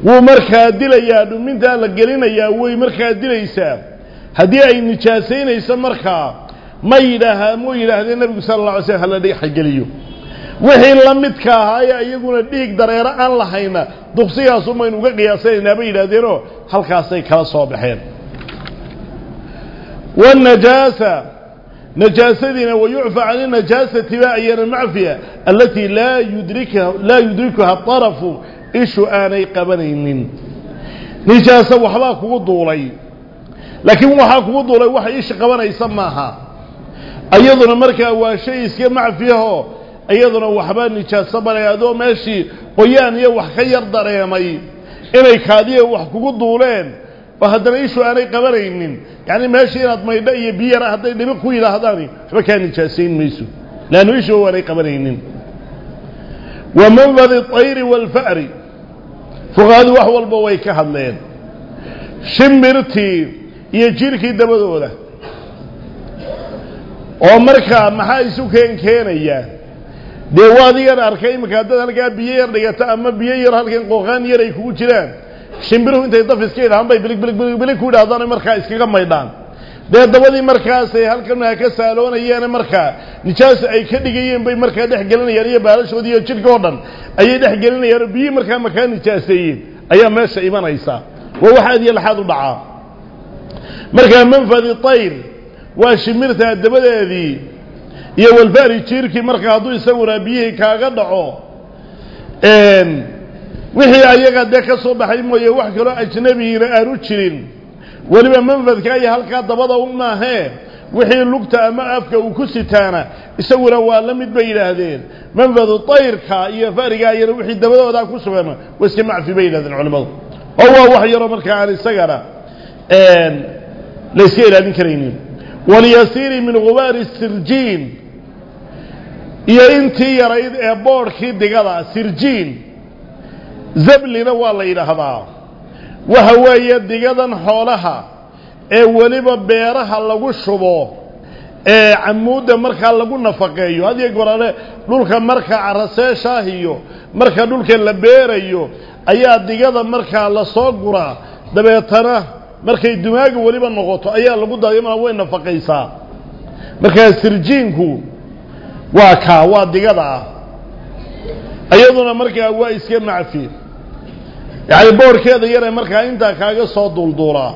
wuu markaa dilayaa dhumintaa la gelinayaa way markaa dilaysaa هدي أي نجاسين يسمرخا ما يلهى مو يلهى النبي صلى الله عليه وسلم هل ذي حق ليه وهي لمت كها يا يقول ديك دريرة الله هينا دخسيا ثم ينقل ياسين النبي لا ديره هل كاسي كلا صابحين والنجاسة. نجاستنا ويعفى عن النجاسة تبعيا المعفية التي لا يدركها لا يدركها الطرف. إيش آني قبنين. نجاسة وحلاك وضولين لكن وحاك وضولي وحا إيش قبنا يسماها. أيضنا مركا وشيء إسكي معفيه أيضنا وحبا نجاسة بنا يدو ماشي. قيان يوح خير دريمي إني كادية وحكو وضولين وهذا إيشو آني قبنين يعني ماشي inaad maydho iyo biyara hadday dhibi ku yidhaahdaan waxba kaa nijaasayn mayso laannu ishu waanay qabanaynin wa manfadi طayri waalfa'ri fuqahadu wax walba way ka hadleen shimbirtii jirkii dabadooda oo markaa maxaa isu keen keenaya dee waa adigan arkay iminka haddaad halkaa biyo yar dhigato ama biyo yar halkan qooqaan yar ay kugu jiraan shimbiruhu intay daf iska idhahaan bay bilig bilig bilig bilig ku idhahdaan markaa iskaga maydhaan dee dabadii markaasay halkan ka saaloonayeen markaa nijaas ay ka dhigayeen bay markaa dhex gelinayaan iyo baalashoodii iyo jidhka oo dhan ayay dhex gelinayaan oo biyii markaa makaa nijaaseeyeen ayaa meesha imanaysa waa wax aad iyo laxaad u dhacaa مركا منفذ الطير واشمرت الدبل هذه يا والباري تشيركي مركا هذو يسور بيه كاغدعه إن وهي أيغا ديكا صبحي مو يا واخ كرو أجنبي را ارو جيرين ولبا منفذ كاي هلكا دبد وما هي وهي لغتا ما افكا أو كسيتانا يسور وا لميد بيلادين منفذ الطير كا يا فارغا ير وخي دبدودا كسبنا واسمع في بيلاد العلماء. هو وحي يرى مركا على السقره la iska ilaalin karaynin. Walyasiiri min gubaari sirjiin. Iyo intii yarayd ee boodhkii digada sirjiin. Zablina waa la yidhaahdaa. Waxa weeye digadan xoolaha ee weliba beeraha lagu shubo ee camuudda markaa lagu nafaqeeyo. Hadiyo gorale dhulka marka caraseeshaah iyo marka dhulka la beerayo ayaa digada markaa la soo guraa. Dabeetana markay dumaaga weliba noqoto ayaa lagu daadima way nafaqaysaa. Markaa sirjiinku waa kaa waa digada ah. Iyaduna markaa waa iska macfi. Yani boorhkeeda yare markaa intaa kaaga soo duulduulaa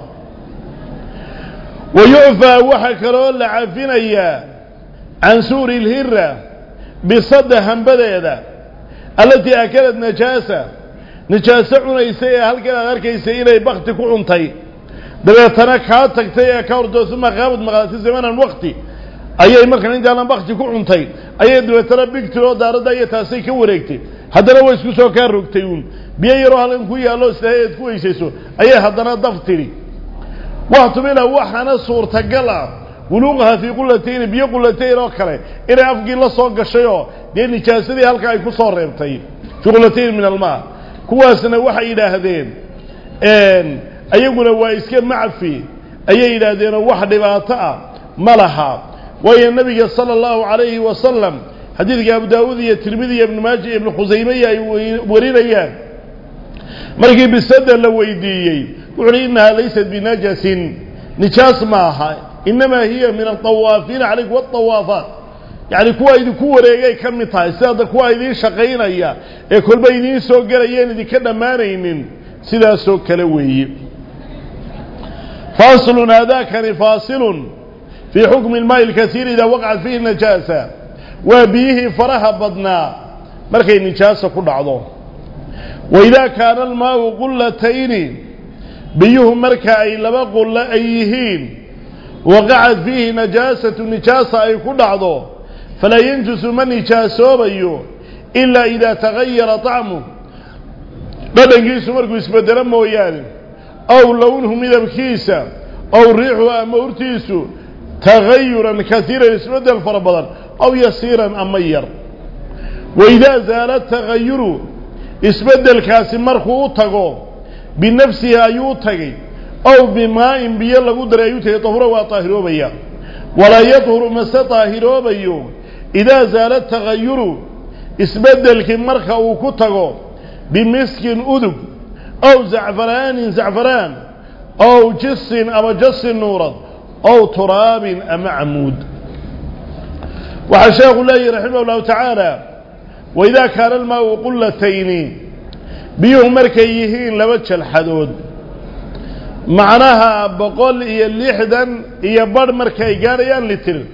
wa yucfaa waxaa kaloo la cafinayaa can suuri ilhira bisada hambadeeda allatii akalad najaasa. Najaaso cunaysa ee halkan aad arkaysa inay bakti ku cuntay dabeetana kaa tagtay ee ka horto uma qaabad maqaatay zamanan wakti ayay markan intaanan bakti ku cuntay ayay dabeetana bigtiroo daaradda iyo taasay ka wareegtay haddana way isku soo kaa rogtay uun biyo yaroo halkan ku yaallo islaahay eed ku weysayso ayay haddana daf tidhi waxtumila waxaana suurtagal ah wuluuqaha fii qulatayni biyo qulatayn oo kale inay afkii la soo gashayoo dee nijaasadii halka ay ku soo reebtay fii qulatayn min almaa kuwaasna waxay yidhaahdeen ayaguna waa iska macfi ayay yidhaahdeenoo wax dhibaato ah ma laha waayo nabiga sala allahu calayhi wasalam xadiidka abu daawuud iyo tirmidi iyo ibnu maaja iyo ay warinayaan markii bisada la weydiiyey wuxu uhi innahaa laysat binajasin nijaas maaha innamaa hiya min altawaafiina calaykum waatawaafaat yacni kuwa idinku wareegay ka mid tahay sidaada kuwa idiin shaqaynaya ee kolba idiin soo gelayeen idinka dhammaanaynin sidaasoo kale weeye فاصل هذا كان فاصل في حكم الماء الكثير إذا وقعت فيه النجاسة. وبيه فرها بضنا. مركي النجاسة كل عضوه وإذا كان الماء قلتين بيه مركي لما قل أيهين. وقعت فيه نجاسة نجاسة أي كل عضوه فلا ينجس من نجاسه بيه إلا إذا تغير طعمه. بدن جيس مركو اسم درمه ويانه ama urtiisu tagayuran kaiiran isbedel fara badan ow yasiiran ama yar waidaa zaala tagayuru isbeddelkaasi markuu u tago binafsihi ayuu u tagay ow bimaa'in biyo lagu daray ayuu tagay tahura waa taahiroobayaa walaa yadhuru mase taahiroobayo idaa zaala tagayuru isbeddelkii marka uu ku tago bimiskin udug أو زعفران زعفران. أو جس أو جس نورد أو تراب أم عمود. وعشاه الله رحمه الله تعالى وإذا كان الماء قلتين بيه مركيهين لوجه الحدود. معناها بقول إيا الليحدا إيا بار مركي قاريان لتل.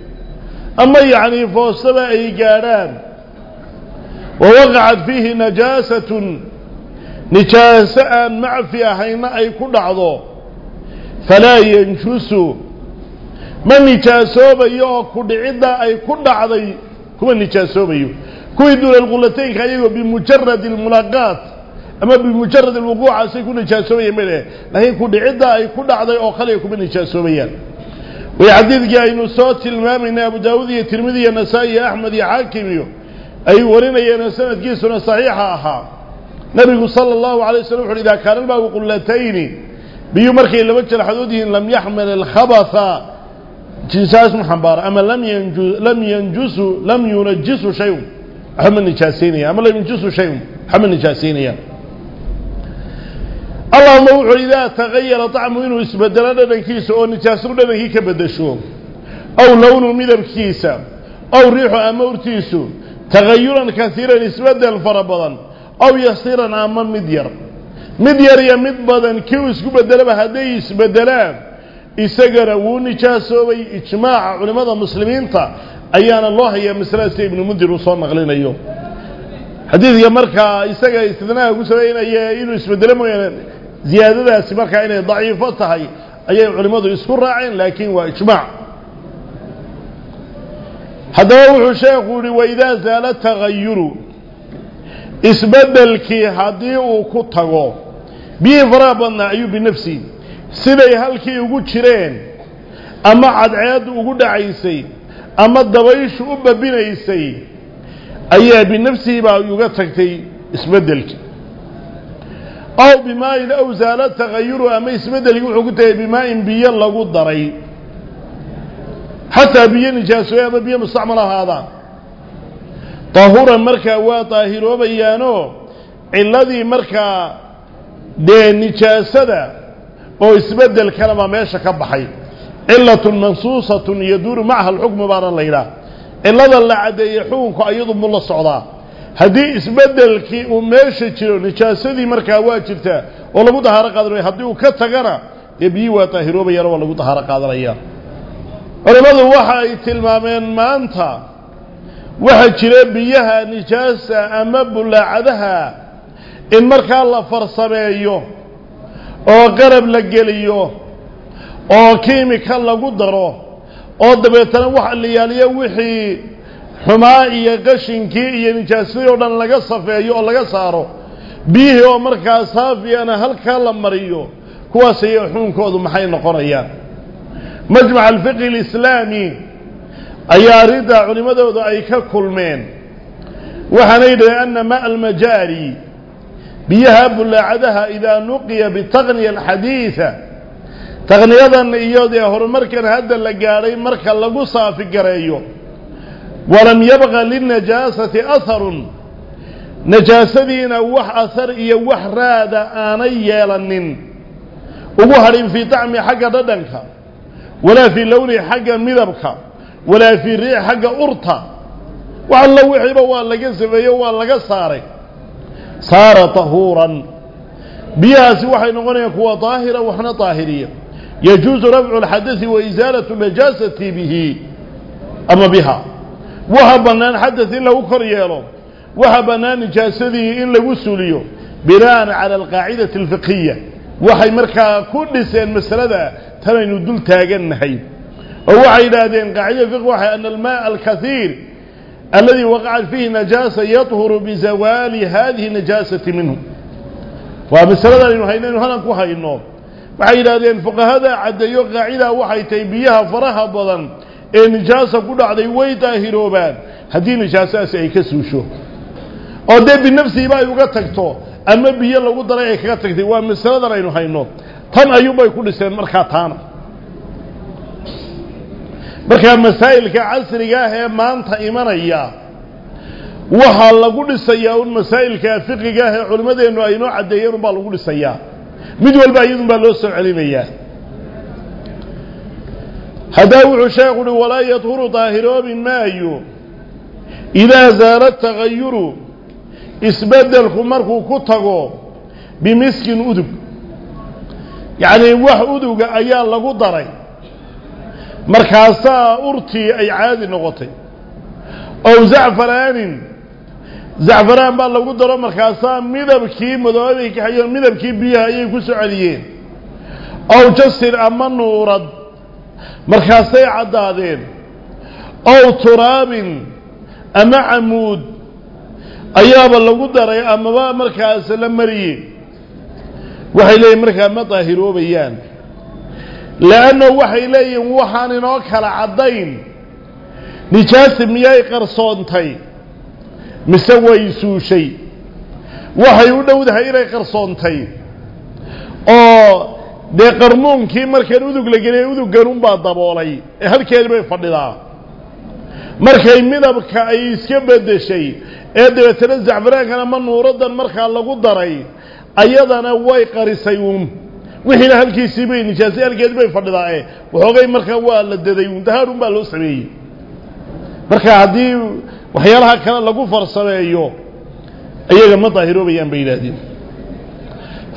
أما يعني فوصل إيا قاران. ووقعت فيه نجاسة nijaaso aan macfi ahayna ay ku dhacdo falaa yanjusu ma nijaasoobayo oo ku dhicidda ay ku dhacday kuma nijaasoobayo kuwii duulalqulataynka ayagoo bimujaradi almulaaqaat ama bimujarad alwuquucaasay ku nijaasoobayeen bay lehe laakiin ku dhicidda ay ku dhacday oo kaliya kuma nijaasoobayaan way xadiidkii aynu soo tilmaamaynay abu daawuud iyo tirmidi iyo nasaa-i iyo axmed iyo xaakim iyo ay warinayeen sanadkiisuna saxiixa ahaa نبي صلى الله عليه وسلم إذا كان الباب قلتين بيمركي لمجر حدوده لم يحمل الخبث. جساس محمبار أما لم ينجس لم ينجس لم ينجس شيء. حمل نجاسين أما لم ينجس شيء حمل الله إذا تغير طعمه إنه استبدل هذا الكيس أو نجاس ولا هيك بدشوه أو لونه من الكيس أو ريحه أمورتيسه تغيرا كثيرا استبدل فربضا. Yasiiran ama mid yar mid yar iyo mid badan kii uu isku bedelaba hadday isbedelaan isagana wuu nijaasoobay ijmaaca culimmada muslimiinta ayaana loo hayaa masaladaasi ibnu mundir uu soo naqlinayo xadiidka markaa isaga istidnaaga ku sameynaya inuu isbedelo mooyaane ziyaadadaasi markaa inay daciifo tahay ayay culimmadu isku raaceen laakiin waa ijmaac haddaba wuxuu sheekhu yihi waidaa zaala tagayuru isbedelkii haddii uu ku tago biyihii faraha badnaa ayuu binafsi siday halkii ugu jireen ama cadceeddu ugu dhacaysay ama dabayshu u babinaysay ayaa binafsihi baa uga tagtay isbedelkii aw bimaa'in aw zaala tagayuru ama isbedelkii wuxuu ku tagay bimaa'in biyo lagu daray. Xataa biyo nijaasooye ama biyo mustacmal ahaadaan dahuran markaa waa daahiroobayaanoo cilladii markaa dee nijaasada oo isbeddel kaleba meesha ka baxay. Cilatun mansuusatun yaduuru macaha alxukmu baana la yidhaah. Cillada la caddeeyey xukunku ayadu mu la socdaa. Haddii isbedelkii uu meesha jiro nijaasadii markaa waa jirtaa oo lagu dahaaro qaadanaya haddii uu ka tagana dee biyii waa daahiroobayaan oo waa lagu dahaaro qaadanaya culimmadu waxa ay tilmaameen maanta waxaa jira biyaha nijaasa ama bulaacadaha in markaa la farsameeyo oo qarab la geliyo oo kiimika lagu daro oo dabeetana waxa la yaaliyo wixii xumaa iyo qashinkii iyo nijaasadii oo dhan laga safeeyo oo laga saaro biyihii oo markaa saafiyana halkaa la mariyo kuwaas ayay xukunkoodu maxay noqonayaan majmac alfiqhi alislaami أياريدا علمدو ضعيك كل من وحنيد أن ماء المجاري بيها بلعدها إذا نقي بتغني الحديثة تغني هذا النيود يا هرمر كان هذا اللجاري مرك اللقصة في جريو ولم يبغى للنجاسة أثر. نجاسين وح أثر إيوه يوح راد آنيا لنن وبهر في طعم حق ددنك. ولا في لون حق مذبخ ولا في ريح حق أرطة وعلى وحيبه وعلى قسمه وعلى قساره صار طهورا. بياسي وحي نغني يكوى طاهرة وحنا طاهرية يجوز رفع الحدث وإزالة مجاسة به. أما بها. وهبنا الحدث إلا أخر يالو. وهبنا نجاسده إلا وسوليو. بناء على القاعدة الفقهية. وحي مركا كل سين مسردة تمين دلتا جنهين وعيدادين قاعدة فقوحة أن الماء الكثير الذي وقعت فيه نجاسة يطهر بزوال هذه النجاسة منه. وبالسلام عليكم وحيدين هناك وحي النور وعيدادين فقهذا عدى يقع إلى وحي تيبيها فرها بضن. النجاسة قد عدي يويتا هيروبان. هذه نجاسة سيكسو شو وده بالنفس يبقى يقتك تو أما بيالله قد رأيك قتك دي وبالسلام عليكم وحيدين تن أيوبا يقول لسين مركاتانا markaa masaa'ilka casriga ah ee maanta imanaya waxaa lagu dhisayaa un masaa'ilka fiqiga ah ee culimmadeennu ay inoo caddeeyeen unbaa lagu dhisayaa mid walba iyadun baa loo soo celinayaa haddaa wuxuu sheekhu uhi walaa yadhuru daahiroobi maayo. Idaa zaala tagayuru isbeddelku markuu ku tago bimiskin udug yacnii wax uduga ayaa lagu daray مركاسا أرتي أي عاد نغطي أو زعفران زعفران بالله قدر مركاسا مذبكي مذبكي حيان مذبكي بيها أي عليين أو جسر أما نورد مركاسا عدادين أو تراب أما عمود أياب الله قدر أما مركاسا لمريين وحي لي مركا مطاهر وبيان leanno waxay leeyihiin waxaan inoo kala caddayn nijaasi miyay qarsoontay mise way suushay waxay u dhowdahay inay qarsoontay oo dee qarmuunkii markan udug la geliyay udugganunbaa daboolay ee halkeedi bay fadhidaa markay midabka ay iska beddeshay ee dabeetana zacfaraankan ama nuuraddan markaa lagu daray ayadana way qarisay uun wixiina halkiisii bay nijaasay halkeedi bay fadhidaa e waxoogay markaa waa la daday uun dahaadhun baa loo sameeyey marka haddii waxyaalaha kale lagu farsameeyo iyaga ma daahiroobayaan bay yidhaahdeen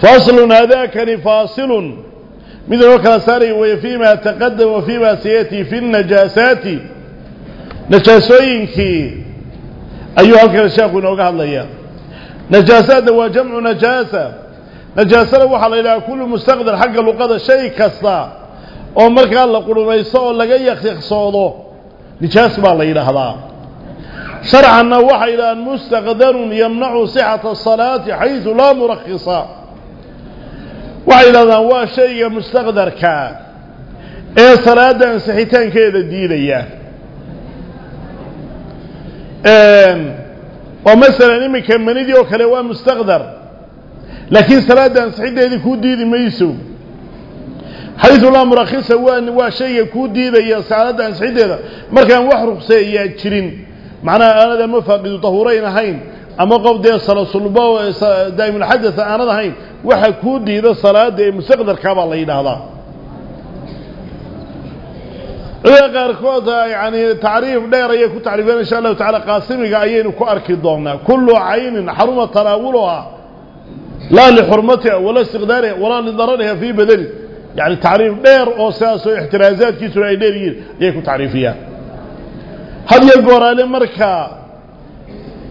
faslun haadaakani faasilun mid inoo kala saaraya weeye fii ma taqadama wa fii ma sayatii fi najaasaati najaasooyinkii ayuu halkan sheekhu inooga hadlayaa najaasaadda waa jamcu najaasa نجاسة وحلا إلى كل مستقدر حق لقد شيء كسر أمر قال لقول ما يصور لقى يخ صوره نجاس ما لا إله لا شرع النوح إلى أن مستقدر يمنع صحة الصلاة حيث لا مرخصة وإلى نوح شيء مستقدر كان إيه صلاة سحيتان كذا ديني ومثلا إمي كمني ديو كلوان مستقدر لكن سلادة صحيدة هذه كوديدي ما يسو حيث الله مرخصة وان شيء كوديدي يا سلادة صحيدة هذا. ما كان وحرق سيئة تشرين. معنى أنا ذا مفاقد طهورين هين. أما قبل دي صلاة صلبة دائما حدث أنا ذا هين. وحا كوديدي صلاة دي مستقدر كاب الله إلى هذا. إذا قاركوات يعني تعريف لا يريكو تعريفين إن شاء الله تعالى قاسمك أيين كو أركي الدونة كل عين حرم تراولها لا لحرمتها ولا استقدارها ولا لضررها في بدل يعني تعريف دير أو ساس واحترازات كيسو أي دير يكون تعريفية. هل يقول على مركة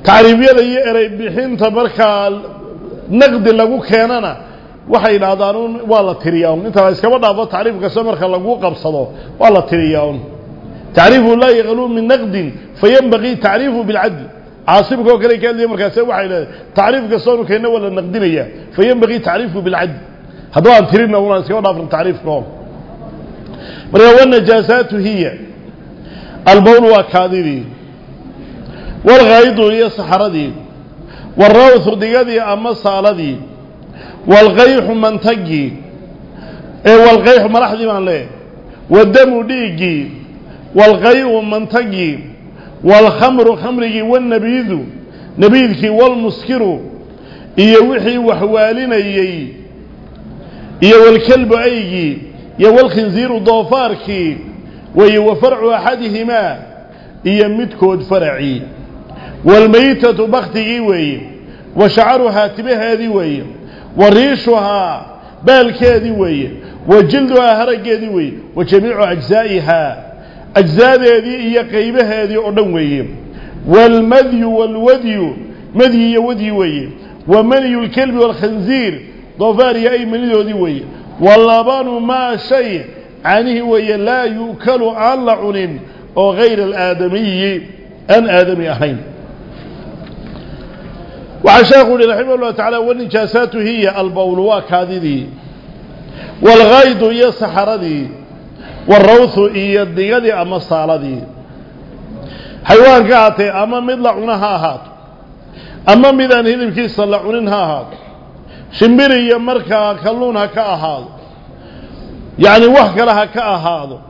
تعريفية لي إري بحين تبركة نقد لغو كينانا؟ وحي نادانون والا تريون إنت رأيس كما نعبا تعريف كسامر كاللغو قبصده والا تريون تعريف لا يغلو من نقد فينبغي تعريفه بالعدل. Caasimka oo kale ka hadliya markaase waxay leedahay tacriif kastoonu keenna waa la naqdinaya fayanbagii tacriifu bilcadl. Haddaba aan tirina unaan iskaba dhaafno tacriifkao marka wanajaasaatu hiya. Albowl waa kaadidii walghaydu iyo saxaradii. Walrawthu digadii ama saaladii. Walqayxu mantagii. Ee walqayxu malaxdii baan leeyahy wadamu dhiiggii walqayu mantagii والخمر خمره والنبيذ نبيذك والمسكر يوحي وحوالنا يي والكلب الكلب أيجي يو الخنزير ضافارك وي وفرع أحدهما يمتك ودفرعي والميتة بختي وي وشعرها تبه هذه وي وريشها بالك هذه وي وجلدها هرق هذه وي وجميع أجزائها. أجزاء هذه هي قيبة هذه أردن أرنويهم والمذي والودي مذي هي ودي وي ومني الكلب والخنزير ضفاري أي مني ودي وي واللابان ما شيء عنه وي لا يوكل على عنين وغير الآدمي أن آدمي أحين. وعشاق للحمد الله تعالى والنجاسات هي البولوا كاذذي والغيد يصحر هذه. Waalghaydu iyo digadii ama saaladii. Xayawaan ka ahaatee ama mid la cuna ha ahaato ama mid aan hilibkiisa la cunin ha ahaato shimbir iyo markaa kalluun ha ka ahaado yacni wax kale ha ka ahaado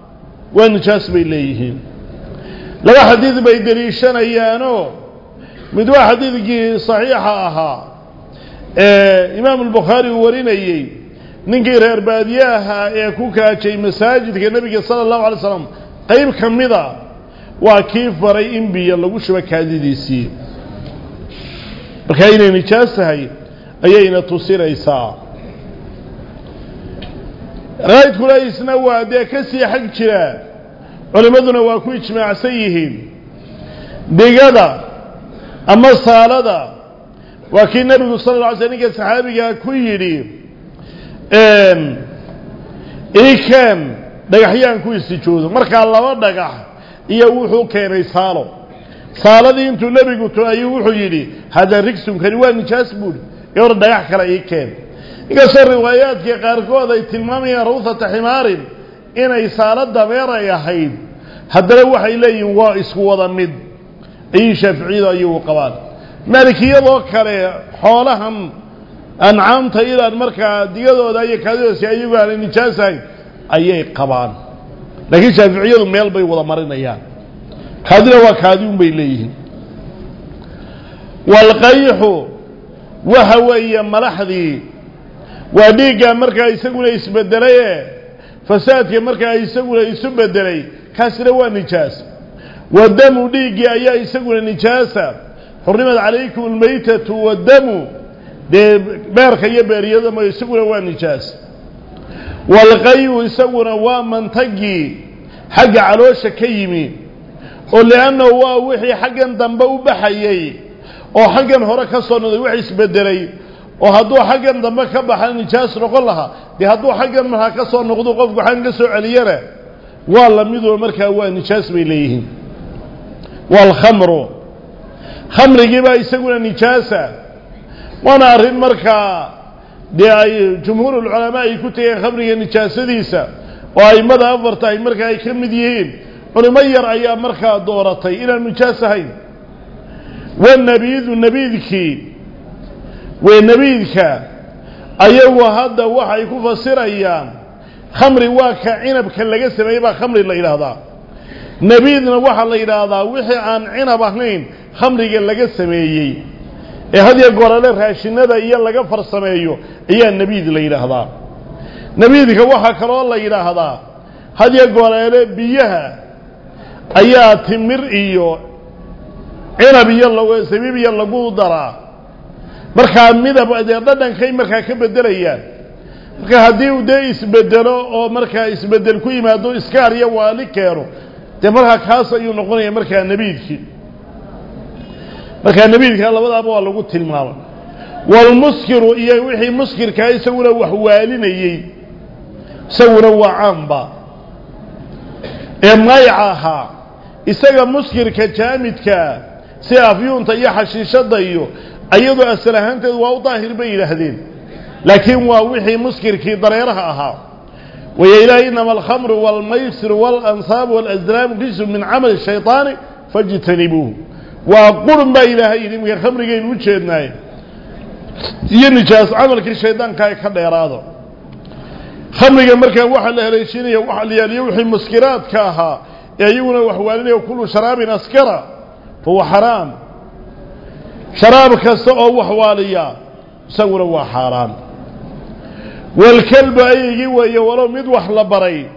waa nijaas bay leeyihiin. Laba xadiid bay deliishanayaanoo mid waa xadiidkii saxiixa ahaa ee imaamu albukhaari warinayey ninkii reer baadiye ahaa ee ku kaajay masaajidka nebiga sala allahu alay slam qayb ka mida waa kii faray in biyo lagu shubo kaadidiisii markaa inay nijaas tahay ayayna tusinaysaa qaydkuna isna waa dee ka sii xag jira culimmaduna waa ku ijmaacsan yihiin digada ama saalada waa kii nebigu sala lla alay sl ninka saxaabigaa ku yidhi ii keen dhagaxyaan ku istijoodo markaa laba dhagax iyo wuxuu keenay saalo saaladii intuu nebigu to ayuu wuxuu yidhi hada rigsunkani waa nijaas buuri yor dhagax kale ii keen inkastoo riwaayaadka qaarkood ay tilmaamayaan rawhata ximaarin inay saalo dameeray ahayd haddana waxay leeyihiin waa isku wada mid ayay shaaficiyadu ayagu qabaan maalikiyadoo kale xoolahan ancaamta idaan markaa digadooda iyo kaadidoodasi ayagu aanay nijaasahayn ayay qabaan. Laakiin shaaficiyadu meel bay wada marinayaan. Kaadina waa kaadi un bay leeyihiin. Walqayxu waxa weeye malaxdii waa dhiiggaa markaa isaguna isbedelaye fasaadka markaa isaguna isu bedelay kaasina waa nijaas. Wadamu dhiiggii ayaa isaguna nijaasa. Xurrimad calaykum almaytatu wadamu dee beerka iyo beeriyadama isaguna waa nijaas. Walqayu isaguna waa mantagii xagga caloosha ka yimi. Oo liannahu waa wixii xaggan dambe u baxayey oo xaggan hore ka soo noqday wax isbedelay. Oo hadduu xaggan dambe ka baxa nijaas noqon lahaa dee hadduu xaggan markaa ka soo noqdo qofku xaggan ka soo celiyana waa lamidoo markaa waa nijaas bay leeyihiin. Waalkhamru khamrigii baa isaguna nijaasa dee ay jumhuurulculamaa ay ku tegeen khamriga nijaasadiisa oo aimada afarta ay markaa ay ka mid yihiin culimo yar ayaa markaa dooratay inaan nijaas ahayn wanabiidu nabiidkii wee nabiidka ayagu hadda waxay ku fasirayaan khamri waa ka cinabka laga sameeyey baa khamri la yidhaahdaa nabiidna waxaa la yidhaahdaa wixii aan cinab ahayn khamriga laga sameeyey ee hadiyo gorale raashinada iyo laga farsameeyo ayaa nabiid la yidhaahdaa nabiidka waxaa kaloo la yidhaahdaa hadiyo goreele biyaha ayaa timir iyo cinab iyo sabiib iyo lagu daraa markaa midab dee dhadhankay markaa ka bedelayaan marka haddii uu dee isbedelo oo markaa isbedel ku yimaado iskaar iyo waali keeno dee markaa ayuu noqonaya markaa nabiidkii markaa nabiidka labadaaba waa lagu tilmaamay walmuskiru iyo wixii muskirkaa isaguna wax waalinayey isaguna waa caamba ee maayaca ahaa isaga muskirka jaamidkaa sida afyuunta iyo xashiishadda iyo iyadoo asal ahaanteedu waa u daahir bay yidhaahdeen laakiin waa wixii muskirkii dareeraha ahaa waya ilaahi inama alkhamru waalmaysiru waalansaab waalaslaamu rijsun min camali shayطaani fajtanibuuhu وقرن با إلهي إلمك خمرك إلمك شهدنا ينجاز عملك الشيطان كاي كان يراده خمرك مركا وحل له ليشيني وحل ليوحي مسكرات كاها يأيون وحوالين وكل شراب أسكرة فهو حرام شرابك استقوا وحواليا سوروا حرام والكلب أي جوا يورو مد وحلا بري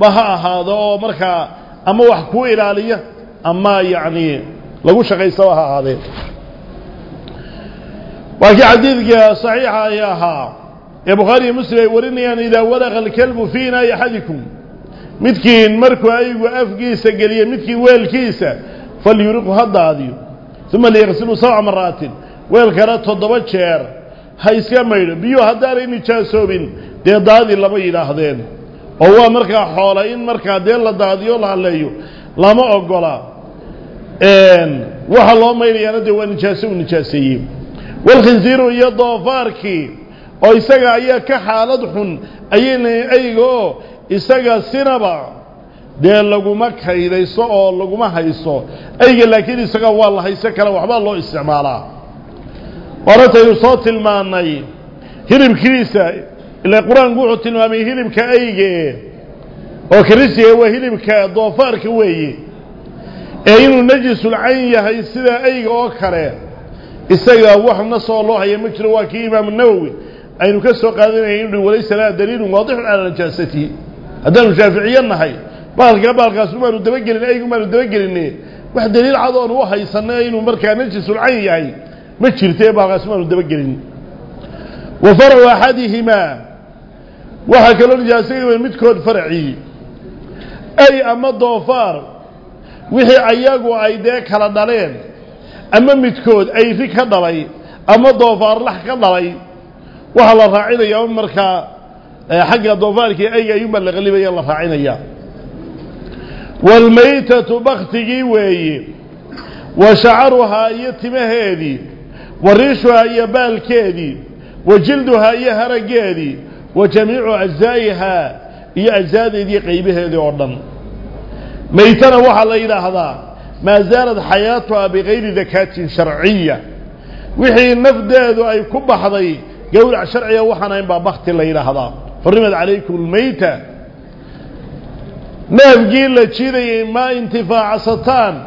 بها هذا مركا أما وحكو إلى أما يعني lagu shaqaysaba ha ahaadee. Waa kii xadiidka saxiixa ay ahaa ee bukhaari iyo muslim ay warinayaan idaa walaqa alkelbu fii inaa'i axadikum midkiin markuu aygu afkiisa geliya midkii weelkiisa falyuriqu ha daadiyo uma liyaqsilu sabca maraatin weelkana toddoba jeer ha iska maydho biyuhu haddaanay nijaasoobin dee daadi lama yidhaahdeen. Oo waa markaa xoola in markaa dee la daadiyo la halleeyo lama ogola waxa loo maynayaana dee waa nijaaso u nijaaseeyey. Walkhinsiiru iyo doofaarkii oo isaga ayaa ka xaalad xun ayayna ayga oo isaga sinaba dee laguma kaydayso oo laguma hayso. Ayga laakiin isaga waa la hayso kale waxbaa loo isticmaalaa. Horataynu soo tilmaannay hilibkiisa. Ilaa qur'aanku wuxuu tilmaamay hilibka aygae oo karisiga waa hilibka doofaarka weeye ee inuu najisul cayn yahay sida ayga oo kale isaga wax nasoo loo haya ma jiro waa kii imaamu nawowi aynu ka soo qaadanaya inu walaysa laa daliilun waadixun calaa najaasatihi. Haddaanu shaaficiye nahay baalkaa baalkaas umaanu dabagelin aygu maanu dabagelin wax daliil cad oon u haysana inuu markaa najisulcayn yahay ma jirte baalkaas umaanu dabagelin. Wa farcu axadihimaa waxaa kaloo nijaasagay midkood farcii ay ama doofaar wixii ayagu ay dee kala dhaleen ama midkood ay ri ka dhalay ama doofaar lax ka dhalay waxaa la raacinayaa markaa xagga doofaarkii ayga ayuunbaa la qalibaya la raacinaya waalmaytatu baktigii weeye wa shacaruhaa iyo timaheedii wa riishuhaa iyo baalkeedii wa jilduhaa iyo haraggeedii wa jamiicu ajzaa'ihaa iyo ajzaadeedii qaybaheedii oo dhan ميتنا وحل إلى هذا ما زالت حياتها بغير ذكاة شرعية. وحي النفذ ذو أي كبه هذا قول شرعية وحنا ينبع بخت الله إلى هذا فرمت عليكم الميتة. نعم قيل لكي ما انتفاع ستان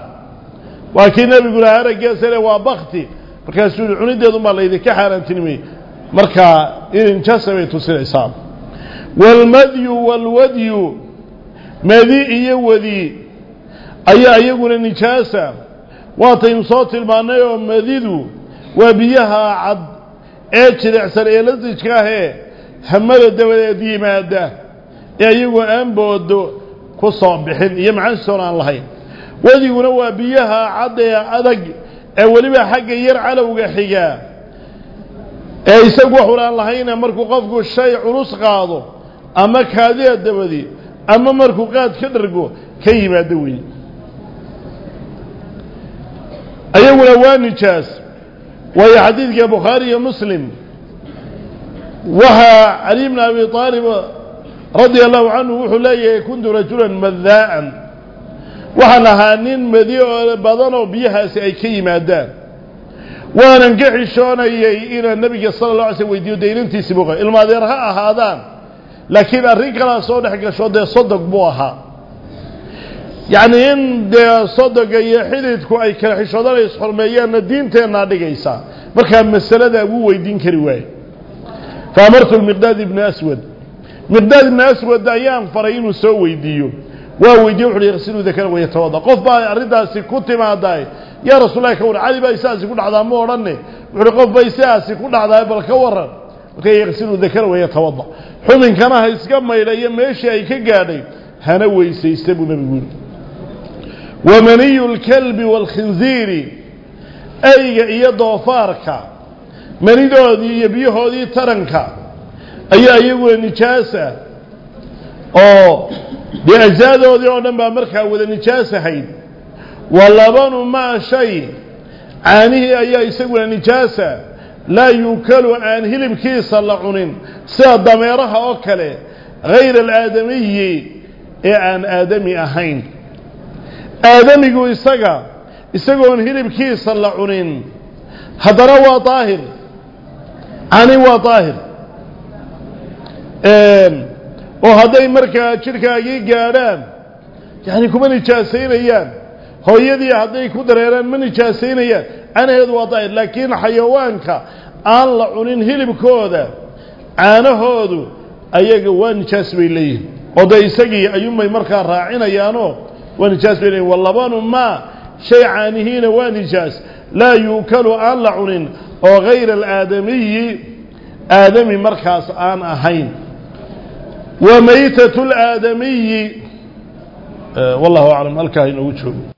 وكي نبي قول هذا قيل سلي وابختي فكي سيقول عني دي دمال إذا كحارا تنمي مركا إذا انتسميتو سلي صاب والمدي والودي madi iyo wadi. Ayaa iyaguna nijaasa. Waataynu soo tilmaannay oo madidu waa biyaha cad ee jilicsan ee lasijka ahee hamada dabadeed yimaada ee iyagu aan boodo ku soo bixin iyo macansisoon aan lahayn wadiguna waa biyaha cad ee adag ee weliba xagga yar calowga xigaa ee isagu waxun aan lahayna markuu qofku shay culus qaado ama kaadida dabadi أما مركو قاد كدرقو كي يبادوي. أيه الأواني جاس وهي حديث كبخاري مسلم. وها عليمنا أبي طالب رضي الله عنه وحليه كنت رجلا مذاء وها نهانين مذيع بضانو بيها سأي كي مادان وأنا نقعي شونا إلى النبي صلى الله عليه وسلم ويديو دينين تيسي بغي الماذير ها هادان laakiin arrin kalaa soo dhex gasho dee sodog buu ahaa. Yacnii in dee sodoga iyo xididku ay kala xishoodaan ay isxurmeeyaanna diinteennaa dhigaysaa markaa masaladaa wuu weydiin kari waaye. Fa amartu lmiqdaad ibna aswad. Miqdaad ibna aswad ayaan faray inuu soo weydiiyo. Waa weydiye wuxu uhi yaqsilu dakana wayatawada qof baa arrintaasi ku timaadaay yaa rasuulahi ka warran cali baa sidaasi ku dhacdaa ma odhanne wuxu uhi qof bay sidaasi ku dhacdaay bal ka warran marka yaqsilu dakana wayatawada xubinkana ha iska maydha iyo meeshii ay ka gaadhay hana weysaysta buu nebigu yidhi. Wamaniyu lkalbi waalkhinziiri ayga iyo doofaarka manidoodii iyo biyahoodii taranka ayaa iyaguna nijaasa oo dee ajsaadoodii oo dhan baa markaa wada nijaas ahayd wa labanu maa shay caanihii ayaa isaguna nijaasa laa yuukalu aan hilibkiisa la cunin. Sida dameeraha oo kale hayra alaadamiyi ee aan aadami ahayn. Aadamigu isaga isagoon hilibkiisa la cunin. Haddana waa daahir. Cani waa daahir. Oo hadday markaa jidhkaagii gaadhaan yani kuma nijaasaynayaan dareeraan ma nijaasaynayaan canaheedu waa daahir laakiin xayawaanka aan la cunin hilibkooda caanahoodu ayaga waa nijaas bay leeyihin oo dee isagii ayuunbay markaa raacinayaanoo waa nijaas bay leeyihin walabanu maa shay caanihiina waa nijaas laa yuukalu aan la cunin oo hayra alaadamiyi aadami markaas aan ahayn wa maytatu alaadamiyi wallahu aclam halkaa inoogu joogo